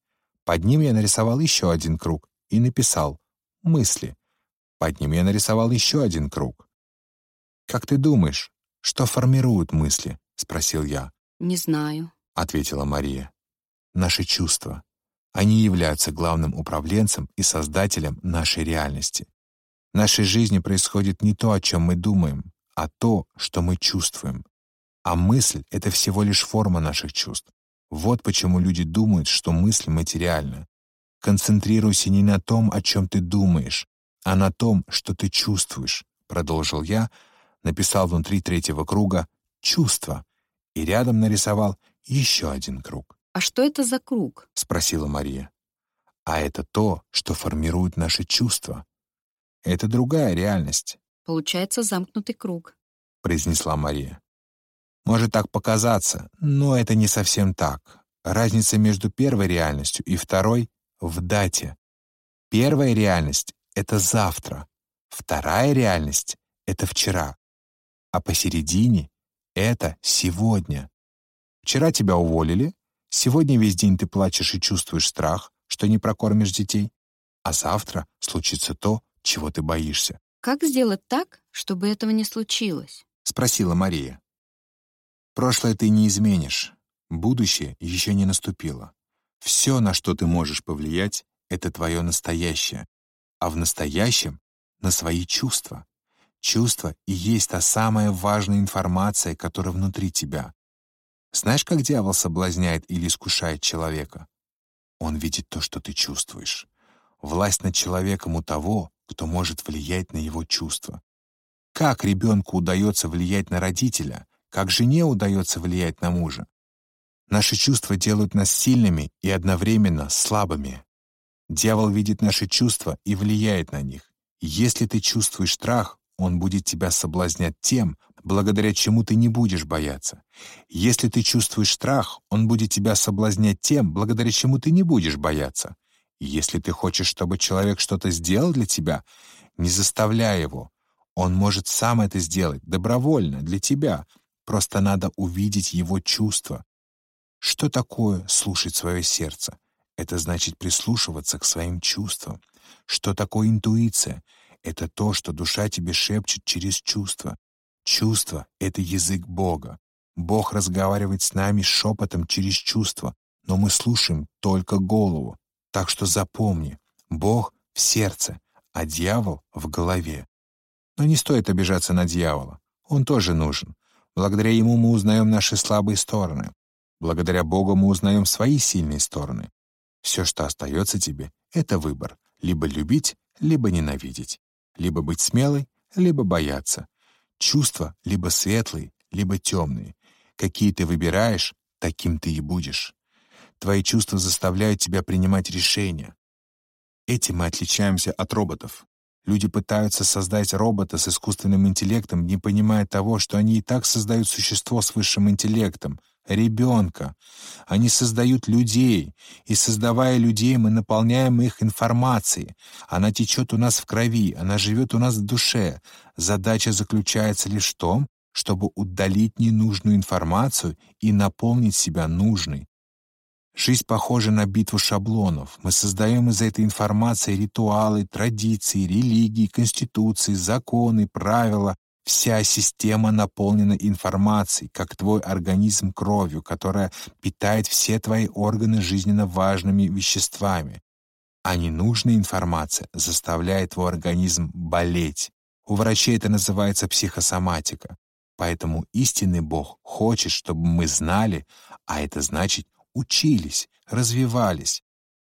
A: Под ним я нарисовал еще один круг и написал «мысли». Под ним я нарисовал еще один круг. Как ты думаешь, «Что формируют мысли?» — спросил я.
B: «Не знаю», —
A: ответила Мария. «Наши чувства. Они являются главным управленцем и создателем нашей реальности. В нашей жизни происходит не то, о чем мы думаем, а то, что мы чувствуем. А мысль — это всего лишь форма наших чувств. Вот почему люди думают, что мысль материальна. Концентрируйся не на том, о чем ты думаешь, а на том, что ты чувствуешь, — продолжил я, написал внутри третьего круга «чувство» и рядом нарисовал еще один круг.
B: «А что это за круг?»
A: — спросила Мария. «А это то, что формирует наши чувства. Это другая реальность».
B: «Получается замкнутый круг», —
A: произнесла Мария. «Может так показаться, но это не совсем так. Разница между первой реальностью и второй — в дате. Первая реальность — это завтра, вторая реальность — это вчера а посередине — это сегодня. Вчера тебя уволили, сегодня весь день ты плачешь и чувствуешь страх, что не прокормишь детей, а завтра случится то, чего ты боишься.
B: «Как сделать так, чтобы этого не случилось?»
A: — спросила Мария. «Прошлое ты не изменишь, будущее еще не наступило. Все, на что ты можешь повлиять, — это твое настоящее, а в настоящем — на свои чувства. Чувство и есть та самая важная информация, которая внутри тебя. Знаешь, как дьявол соблазняет или искушает человека? Он видит то, что ты чувствуешь. Власть над человеком у того, кто может влиять на его чувства. Как ребенку удается влиять на родителя, как жене удается влиять на мужа? Наши чувства делают нас сильными и одновременно слабыми. Дьявол видит наши чувства и влияет на них. Если ты чувствуешь страх, он будет тебя соблазнять тем, благодаря чему ты не будешь бояться. Если ты чувствуешь страх, он будет тебя соблазнять тем, благодаря чему ты не будешь бояться. Если ты хочешь, чтобы человек что-то сделал для тебя, не заставляй его. Он может сам это сделать, добровольно, для тебя. Просто надо увидеть его чувства. Что такое слушать свое сердце? Это значит прислушиваться к своим чувствам. Что такое интуиция? Это то, что душа тебе шепчет через чувства. Чувство — это язык Бога. Бог разговаривает с нами шепотом через чувства, но мы слушаем только голову. Так что запомни, Бог в сердце, а дьявол в голове. Но не стоит обижаться на дьявола. Он тоже нужен. Благодаря ему мы узнаем наши слабые стороны. Благодаря Богу мы узнаем свои сильные стороны. Все, что остается тебе, — это выбор. Либо любить, либо ненавидеть. Либо быть смелой, либо бояться. Чувства либо светлые, либо темные. Какие ты выбираешь, таким ты и будешь. Твои чувства заставляют тебя принимать решения. Этим мы отличаемся от роботов. Люди пытаются создать робота с искусственным интеллектом, не понимая того, что они и так создают существо с высшим интеллектом, ребенка. Они создают людей, и создавая людей, мы наполняем их информацией. Она течет у нас в крови, она живет у нас в душе. Задача заключается лишь в том, чтобы удалить ненужную информацию и наполнить себя нужной. Жизнь похожа на битву шаблонов. Мы создаем из этой информации ритуалы, традиции, религии, конституции, законы, правила, Вся система наполнена информацией, как твой организм кровью, которая питает все твои органы жизненно важными веществами. А ненужная информация заставляет твой организм болеть. У врачей это называется психосоматика. Поэтому истинный Бог хочет, чтобы мы знали, а это значит учились, развивались.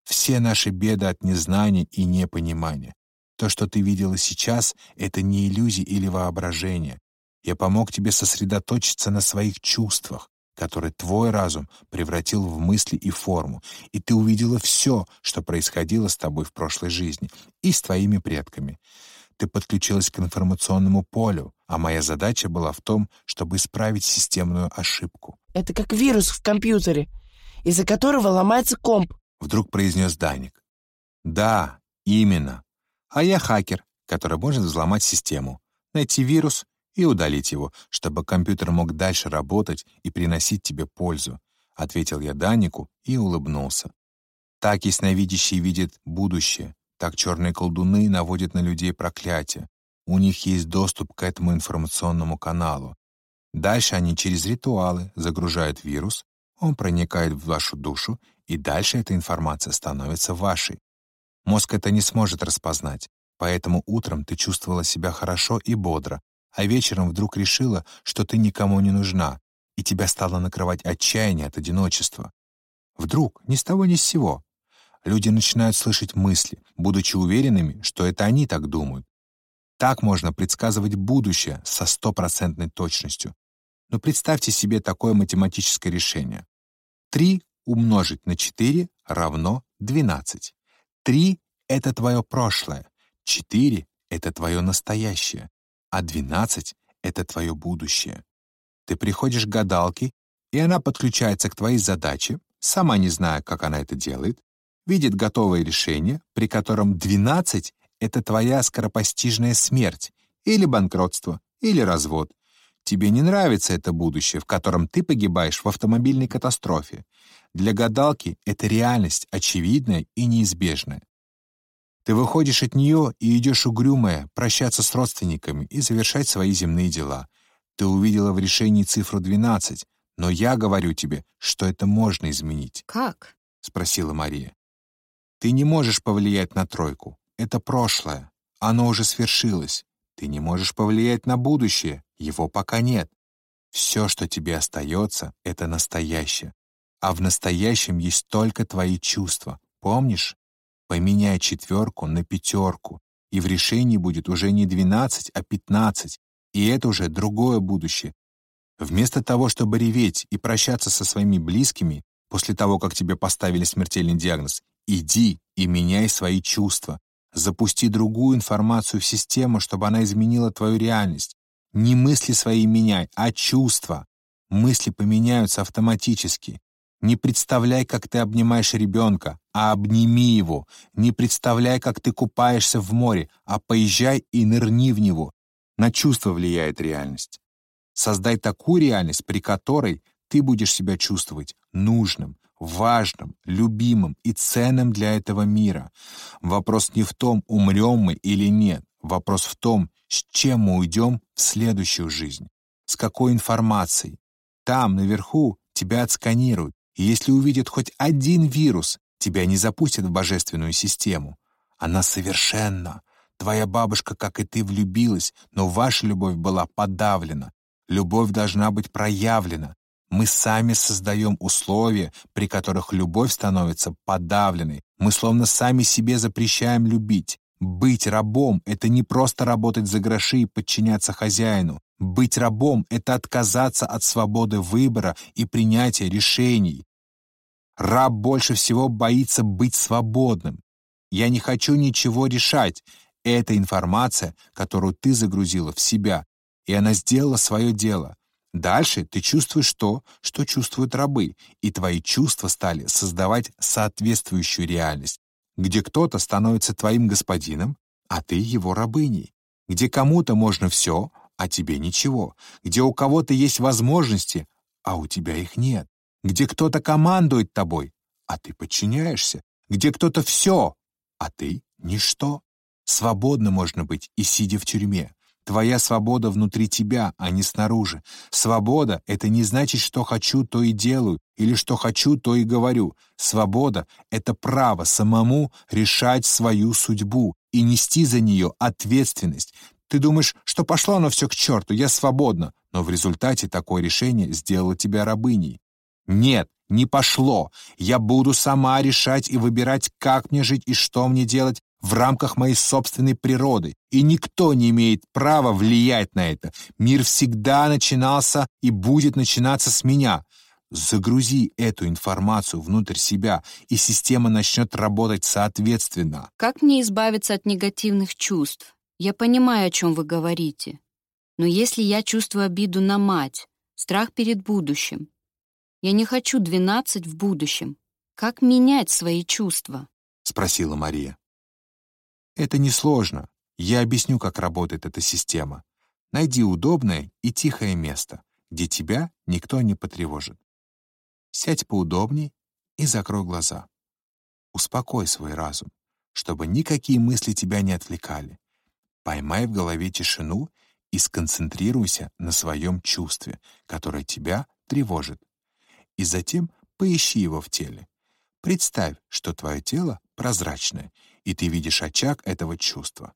A: Все наши беды от незнания и непонимания. То, что ты видела сейчас, — это не иллюзия или воображение. Я помог тебе сосредоточиться на своих чувствах, которые твой разум превратил в мысли и форму, и ты увидела все, что происходило с тобой в прошлой жизни и с твоими предками. Ты подключилась к информационному полю, а моя задача была в том, чтобы исправить системную ошибку.
C: Это как вирус в компьютере, из-за которого ломается комп.
A: Вдруг произнес Даник. Да, именно. А я хакер, который может взломать систему, найти вирус и удалить его, чтобы компьютер мог дальше работать и приносить тебе пользу», — ответил я Данику и улыбнулся. Так ясновидящие видят будущее, так черные колдуны наводят на людей проклятие. У них есть доступ к этому информационному каналу. Дальше они через ритуалы загружают вирус, он проникает в вашу душу, и дальше эта информация становится вашей. Мозг это не сможет распознать, поэтому утром ты чувствовала себя хорошо и бодро, а вечером вдруг решила, что ты никому не нужна, и тебя стало накрывать отчаяние от одиночества. Вдруг, ни с того ни с сего. Люди начинают слышать мысли, будучи уверенными, что это они так думают. Так можно предсказывать будущее со стопроцентной точностью. Но представьте себе такое математическое решение. 3 умножить на 4 равно 12. Три — это твое прошлое, четыре — это твое настоящее, а двенадцать — это твое будущее. Ты приходишь к гадалке, и она подключается к твоей задаче, сама не зная, как она это делает, видит готовое решение, при котором 12 — это твоя скоропостижная смерть, или банкротство, или развод. Тебе не нравится это будущее, в котором ты погибаешь в автомобильной катастрофе. Для гадалки это реальность очевидная и неизбежная. Ты выходишь от нее и идешь угрюмая, прощаться с родственниками и завершать свои земные дела. Ты увидела в решении цифру 12, но я говорю тебе, что это можно изменить.
B: «Как?»
A: — спросила Мария. «Ты не можешь повлиять на тройку. Это прошлое. Оно уже свершилось. Ты не можешь повлиять на будущее. Его пока нет. Все, что тебе остается, — это настоящее. А в настоящем есть только твои чувства. Помнишь? Поменяй четверку на пятерку, и в решении будет уже не 12, а 15, и это уже другое будущее. Вместо того, чтобы реветь и прощаться со своими близкими после того, как тебе поставили смертельный диагноз, Иди и меняй свои чувства. Запусти другую информацию в систему, чтобы она изменила твою реальность. Не мысли свои меняй, а чувства. Мысли поменяются автоматически. Не представляй, как ты обнимаешь ребенка, а обними его. Не представляй, как ты купаешься в море, а поезжай и нырни в него. На чувства влияет реальность. Создай такую реальность, при которой ты будешь себя чувствовать нужным, важным, любимым и ценным для этого мира. Вопрос не в том, умрем мы или нет. Вопрос в том, с чем мы уйдем в следующую жизнь. С какой информацией. Там, наверху, тебя отсканируют, и если увидят хоть один вирус, тебя не запустят в божественную систему. Она совершенна. Твоя бабушка, как и ты, влюбилась, но ваша любовь была подавлена. Любовь должна быть проявлена. Мы сами создаем условия, при которых любовь становится подавленной. Мы словно сами себе запрещаем любить. Быть рабом — это не просто работать за гроши и подчиняться хозяину. Быть рабом — это отказаться от свободы выбора и принятия решений. Раб больше всего боится быть свободным. Я не хочу ничего решать. Это информация, которую ты загрузила в себя, и она сделала свое дело. Дальше ты чувствуешь то, что чувствуют рабы, и твои чувства стали создавать соответствующую реальность, где кто-то становится твоим господином, а ты его рабыней, где кому-то можно все, а тебе ничего, где у кого-то есть возможности, а у тебя их нет, где кто-то командует тобой, а ты подчиняешься, где кто-то все, а ты — ничто. Свободно можно быть и сидя в тюрьме. Твоя свобода внутри тебя, а не снаружи. Свобода — это не значит, что хочу, то и делаю, или что хочу, то и говорю. Свобода — это право самому решать свою судьбу и нести за нее ответственность. Ты думаешь, что пошло оно все к черту, я свободна, но в результате такое решение сделало тебя рабыней. Нет, не пошло. Я буду сама решать и выбирать, как мне жить и что мне делать в рамках моей собственной природы. И никто не имеет права влиять на это. Мир всегда начинался и будет начинаться с меня. Загрузи эту информацию внутрь себя, и система начнет работать соответственно.
B: Как мне избавиться от негативных чувств? Я понимаю, о чем вы говорите. Но если я чувствую обиду на мать, страх перед будущим, я не хочу двенадцать в будущем. Как менять свои чувства?
A: Спросила Мария. Это несложно. Я объясню, как работает эта система. Найди удобное и тихое место, где тебя никто не потревожит. Сядь поудобней и закрой глаза. Успокой свой разум, чтобы никакие мысли тебя не отвлекали. Поймай в голове тишину и сконцентрируйся на своем чувстве, которое тебя тревожит и затем поищи его в теле. Представь, что твое тело прозрачное, и ты видишь очаг этого чувства.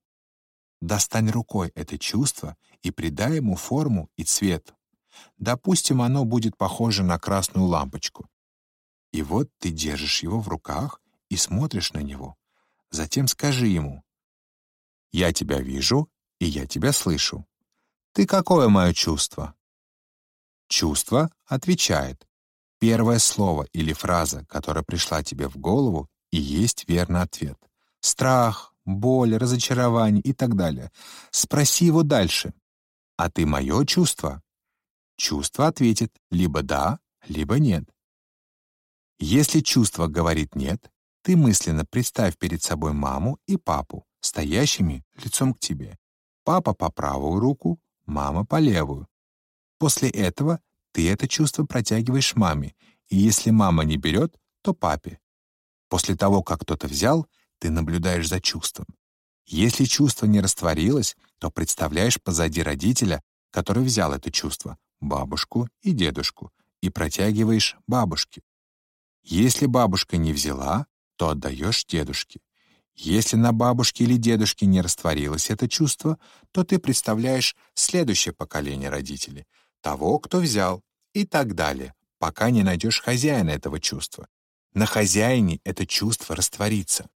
A: Достань рукой это чувство и придай ему форму и цвет. Допустим, оно будет похоже на красную лампочку. И вот ты держишь его в руках и смотришь на него. Затем скажи ему, «Я тебя вижу, и я тебя слышу. Ты какое мое чувство?» Чувство отвечает, Первое слово или фраза, которая пришла тебе в голову, и есть верный ответ. Страх, боль, разочарование и так далее. Спроси его дальше. «А ты мое чувство?» Чувство ответит либо «да», либо «нет». Если чувство говорит «нет», ты мысленно представь перед собой маму и папу, стоящими лицом к тебе. Папа по правую руку, мама по левую. После этого ты это чувство протягиваешь маме, и если мама не берет, то папе. После того, как кто-то взял, ты наблюдаешь за чувством. Если чувство не растворилось, то представляешь позади родителя, который взял это чувство, бабушку и дедушку, и протягиваешь бабушке. Если бабушка не взяла, то отдаешь дедушке. Если на бабушке или дедушке не растворилось это чувство, то ты представляешь следующее поколение родителей — того, кто взял, и так далее, пока не найдешь хозяина этого чувства. На хозяине это чувство растворится.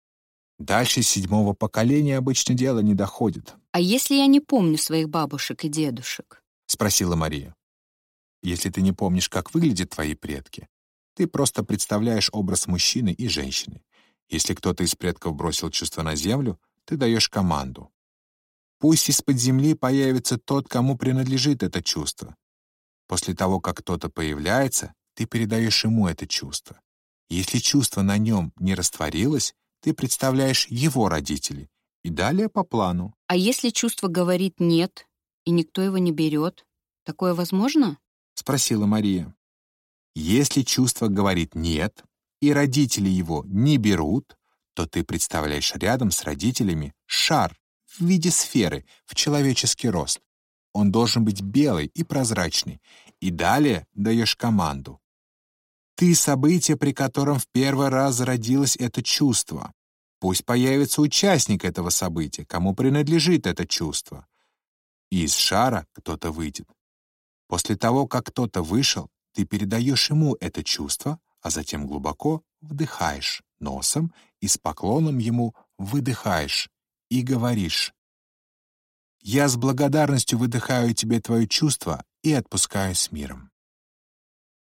A: Дальше седьмого поколения обычно дело не доходит.
B: «А если я не помню своих бабушек и дедушек?»
A: — спросила Мария. «Если ты не помнишь, как выглядят твои предки, ты просто представляешь образ мужчины и женщины. Если кто-то из предков бросил чувство на землю, ты даешь команду. Пусть из-под земли появится тот, кому принадлежит это чувство. После того, как кто-то появляется, ты передаешь ему это чувство. Если чувство на нем не растворилось, ты представляешь его родителей. И далее по плану.
B: А если чувство говорит «нет», и никто его не берет, такое возможно?
A: Спросила Мария. Если чувство говорит «нет», и родители его не берут, то ты представляешь рядом с родителями шар в виде сферы в человеческий рост. Он должен быть белый и прозрачный. И далее даешь команду. Ты — событие, при котором в первый раз зародилось это чувство. Пусть появится участник этого события, кому принадлежит это чувство. И из шара кто-то выйдет. После того, как кто-то вышел, ты передаешь ему это чувство, а затем глубоко вдыхаешь носом и с поклоном ему выдыхаешь и говоришь «Я с благодарностью выдыхаю тебе твое чувство и отпускаю с миром».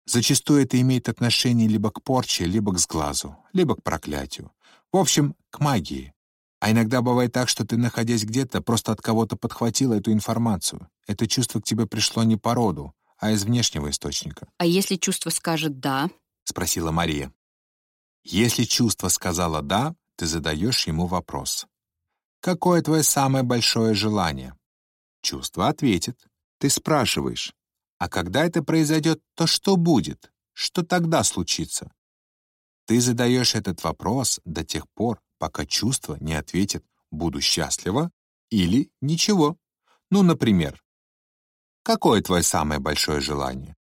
A: Зачастую это имеет отношение либо к порче, либо к сглазу, либо к проклятию. В общем, к магии. А иногда бывает так, что ты, находясь где-то, просто от кого-то подхватила эту информацию. Это чувство к тебе пришло не по роду, а из внешнего источника.
B: А если чувство скажет «да»?
A: — спросила Мария. Если чувство сказала «да», ты задаешь ему вопрос. «Какое твое самое большое желание?» Чувство ответит. Ты спрашиваешь. А когда это произойдет, то что будет? Что тогда случится? Ты задаешь этот вопрос до тех пор, пока чувство не ответит «буду счастлива» или «ничего». Ну, например, «Какое твое самое большое желание?»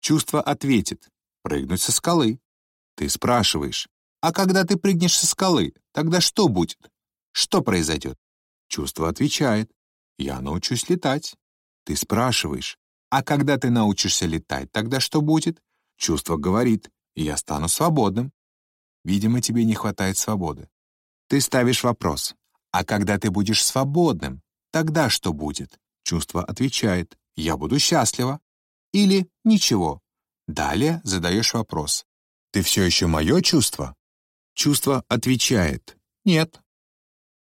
A: Чувство ответит «прыгнуть со скалы». Ты спрашиваешь «А когда ты прыгнешь со скалы, тогда что будет? Что произойдет?» Чувство отвечает «Я научусь летать». Ты спрашиваешь «А когда ты научишься летать, тогда что будет?» Чувство говорит «Я стану свободным». Видимо, тебе не хватает свободы. Ты ставишь вопрос. А когда ты будешь свободным, тогда что будет? Чувство отвечает. Я буду счастлива. Или ничего. Далее задаешь вопрос. Ты все еще мое чувство? Чувство отвечает. Нет.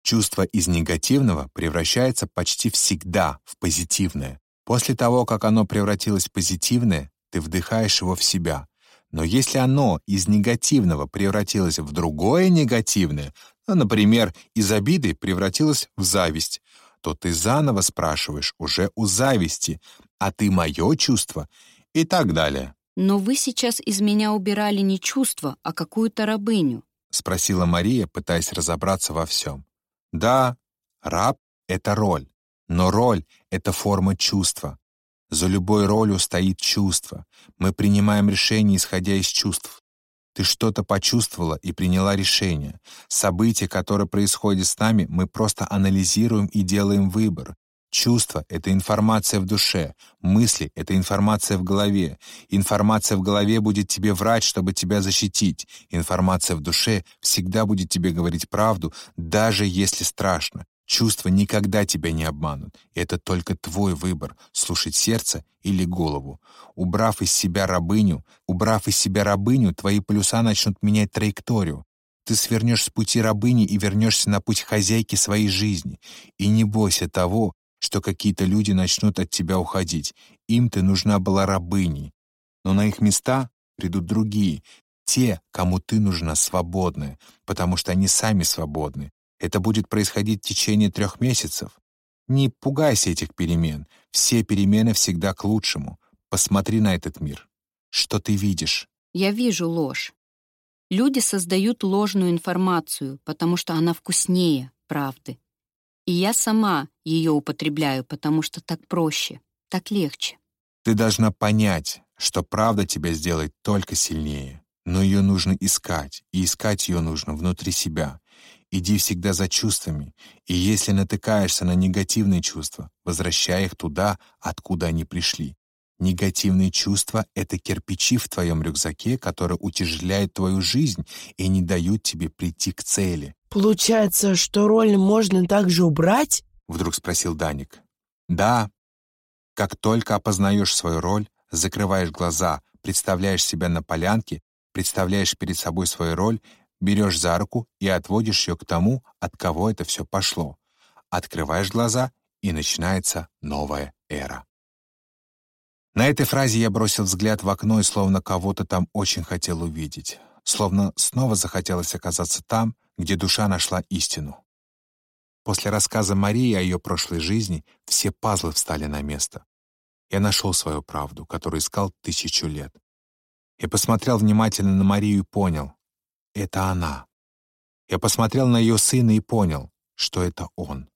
A: Чувство из негативного превращается почти всегда в позитивное. После того, как оно превратилось в позитивное, ты вдыхаешь его в себя, но если оно из негативного превратилось в другое негативное, ну, например, из обиды превратилось в зависть, то ты заново спрашиваешь уже у зависти, а ты мое чувство и так далее.
B: «Но вы сейчас из меня убирали не чувство, а какую-то рабыню», —
A: спросила Мария, пытаясь разобраться во всем. «Да, раб — это роль, но роль — это форма чувства. За любой ролью стоит чувство. Мы принимаем решение, исходя из чувств. Ты что-то почувствовала и приняла решение. События, которые происходят с нами, мы просто анализируем и делаем выбор. Чувство — это информация в душе, мысли — это информация в голове. Информация в голове будет тебе врать, чтобы тебя защитить. Информация в душе всегда будет тебе говорить правду, даже если страшно. Чувства никогда тебя не обманут. Это только твой выбор — слушать сердце или голову. Убрав из себя рабыню, убрав из себя рабыню, твои полюса начнут менять траекторию. Ты свернешь с пути рабыни и вернешься на путь хозяйки своей жизни. И не бойся того, что какие-то люди начнут от тебя уходить. Им ты нужна была рабыней. Но на их места придут другие, те, кому ты нужна свободная, потому что они сами свободны. Это будет происходить в течение трех месяцев. Не пугайся этих перемен. Все перемены всегда к лучшему. Посмотри на этот мир. Что ты видишь?
B: Я вижу ложь. Люди создают ложную информацию, потому что она вкуснее правды. И я сама ее употребляю, потому что так проще, так легче.
A: Ты должна понять, что правда тебя сделает только сильнее. Но ее нужно искать, и искать ее нужно внутри себя. Иди всегда за чувствами, и если натыкаешься на негативные чувства, возвращай их туда, откуда они пришли. Негативные чувства — это кирпичи в твоем рюкзаке, которые утяжеляют твою жизнь и не дают тебе прийти к цели.
C: «Получается, что роль можно также убрать?»
A: — вдруг спросил Даник. «Да. Как только опознаешь свою роль, закрываешь глаза, представляешь себя на полянке, представляешь перед собой свою роль, берешь за руку и отводишь ее к тому, от кого это все пошло. Открываешь глаза, и начинается новая эра. На этой фразе я бросил взгляд в окно и словно кого-то там очень хотел увидеть. Словно снова захотелось оказаться там, где душа нашла истину. После рассказа Марии о ее прошлой жизни все пазлы встали на место. Я нашел свою правду, которую искал тысячу лет. Я посмотрел внимательно на Марию и понял — это она. Я посмотрел на ее сына и понял, что это он.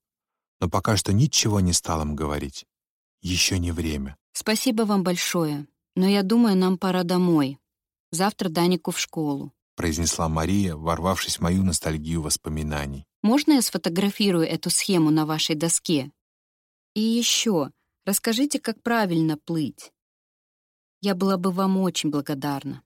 A: Но пока что ничего не стал им говорить. Еще не время.
B: Спасибо вам большое, но я думаю, нам пора домой. Завтра Данику в школу.
A: произнесла Мария, ворвавшись в мою ностальгию воспоминаний.
B: Можно я сфотографирую эту схему на вашей доске? И еще, расскажите, как правильно плыть. Я была бы вам очень благодарна.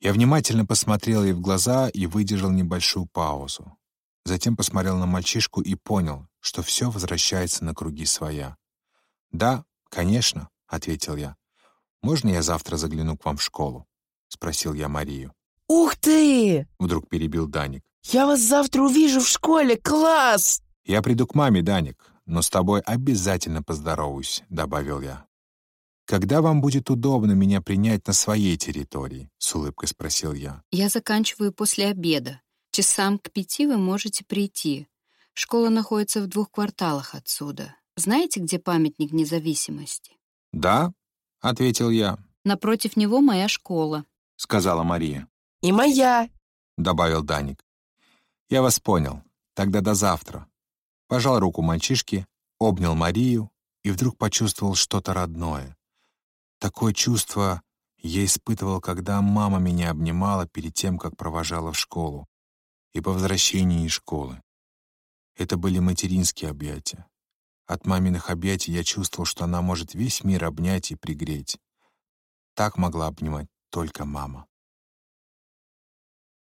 A: Я внимательно посмотрел ей в глаза и выдержал небольшую паузу. Затем посмотрел на мальчишку и понял, что все возвращается на круги своя. «Да, конечно», — ответил я. «Можно я завтра загляну к вам в школу?» — спросил я Марию.
C: Ух ты!
A: Вдруг перебил Даник.
C: Я вас завтра увижу в школе! Класс!
A: «Я приду к маме, Даник, но с тобой обязательно поздороваюсь», — добавил я. «Когда вам будет удобно меня принять на своей территории?» — с улыбкой спросил я.
B: Я заканчиваю после обеда. Часам к пяти вы можете прийти. Школа находится в двух кварталах отсюда. Знаете, где памятник независимости?
A: «Да», — ответил я,
B: Напротив него моя школа.
A: — сказала Мария.
C: И моя.
A: — добавил Даник. «Я вас понял. Тогда до завтра». Пожал руку мальчишки, обнял Марию и вдруг почувствовал что-то родное. Такое чувство я испытывал, когда мама меня обнимала перед тем, как провожала в школу, и по возвращении из школы. Это были материнские объятия. От маминых объятий я чувствовал, что она может весь мир обнять и пригреть. Так могла обнимать только мама.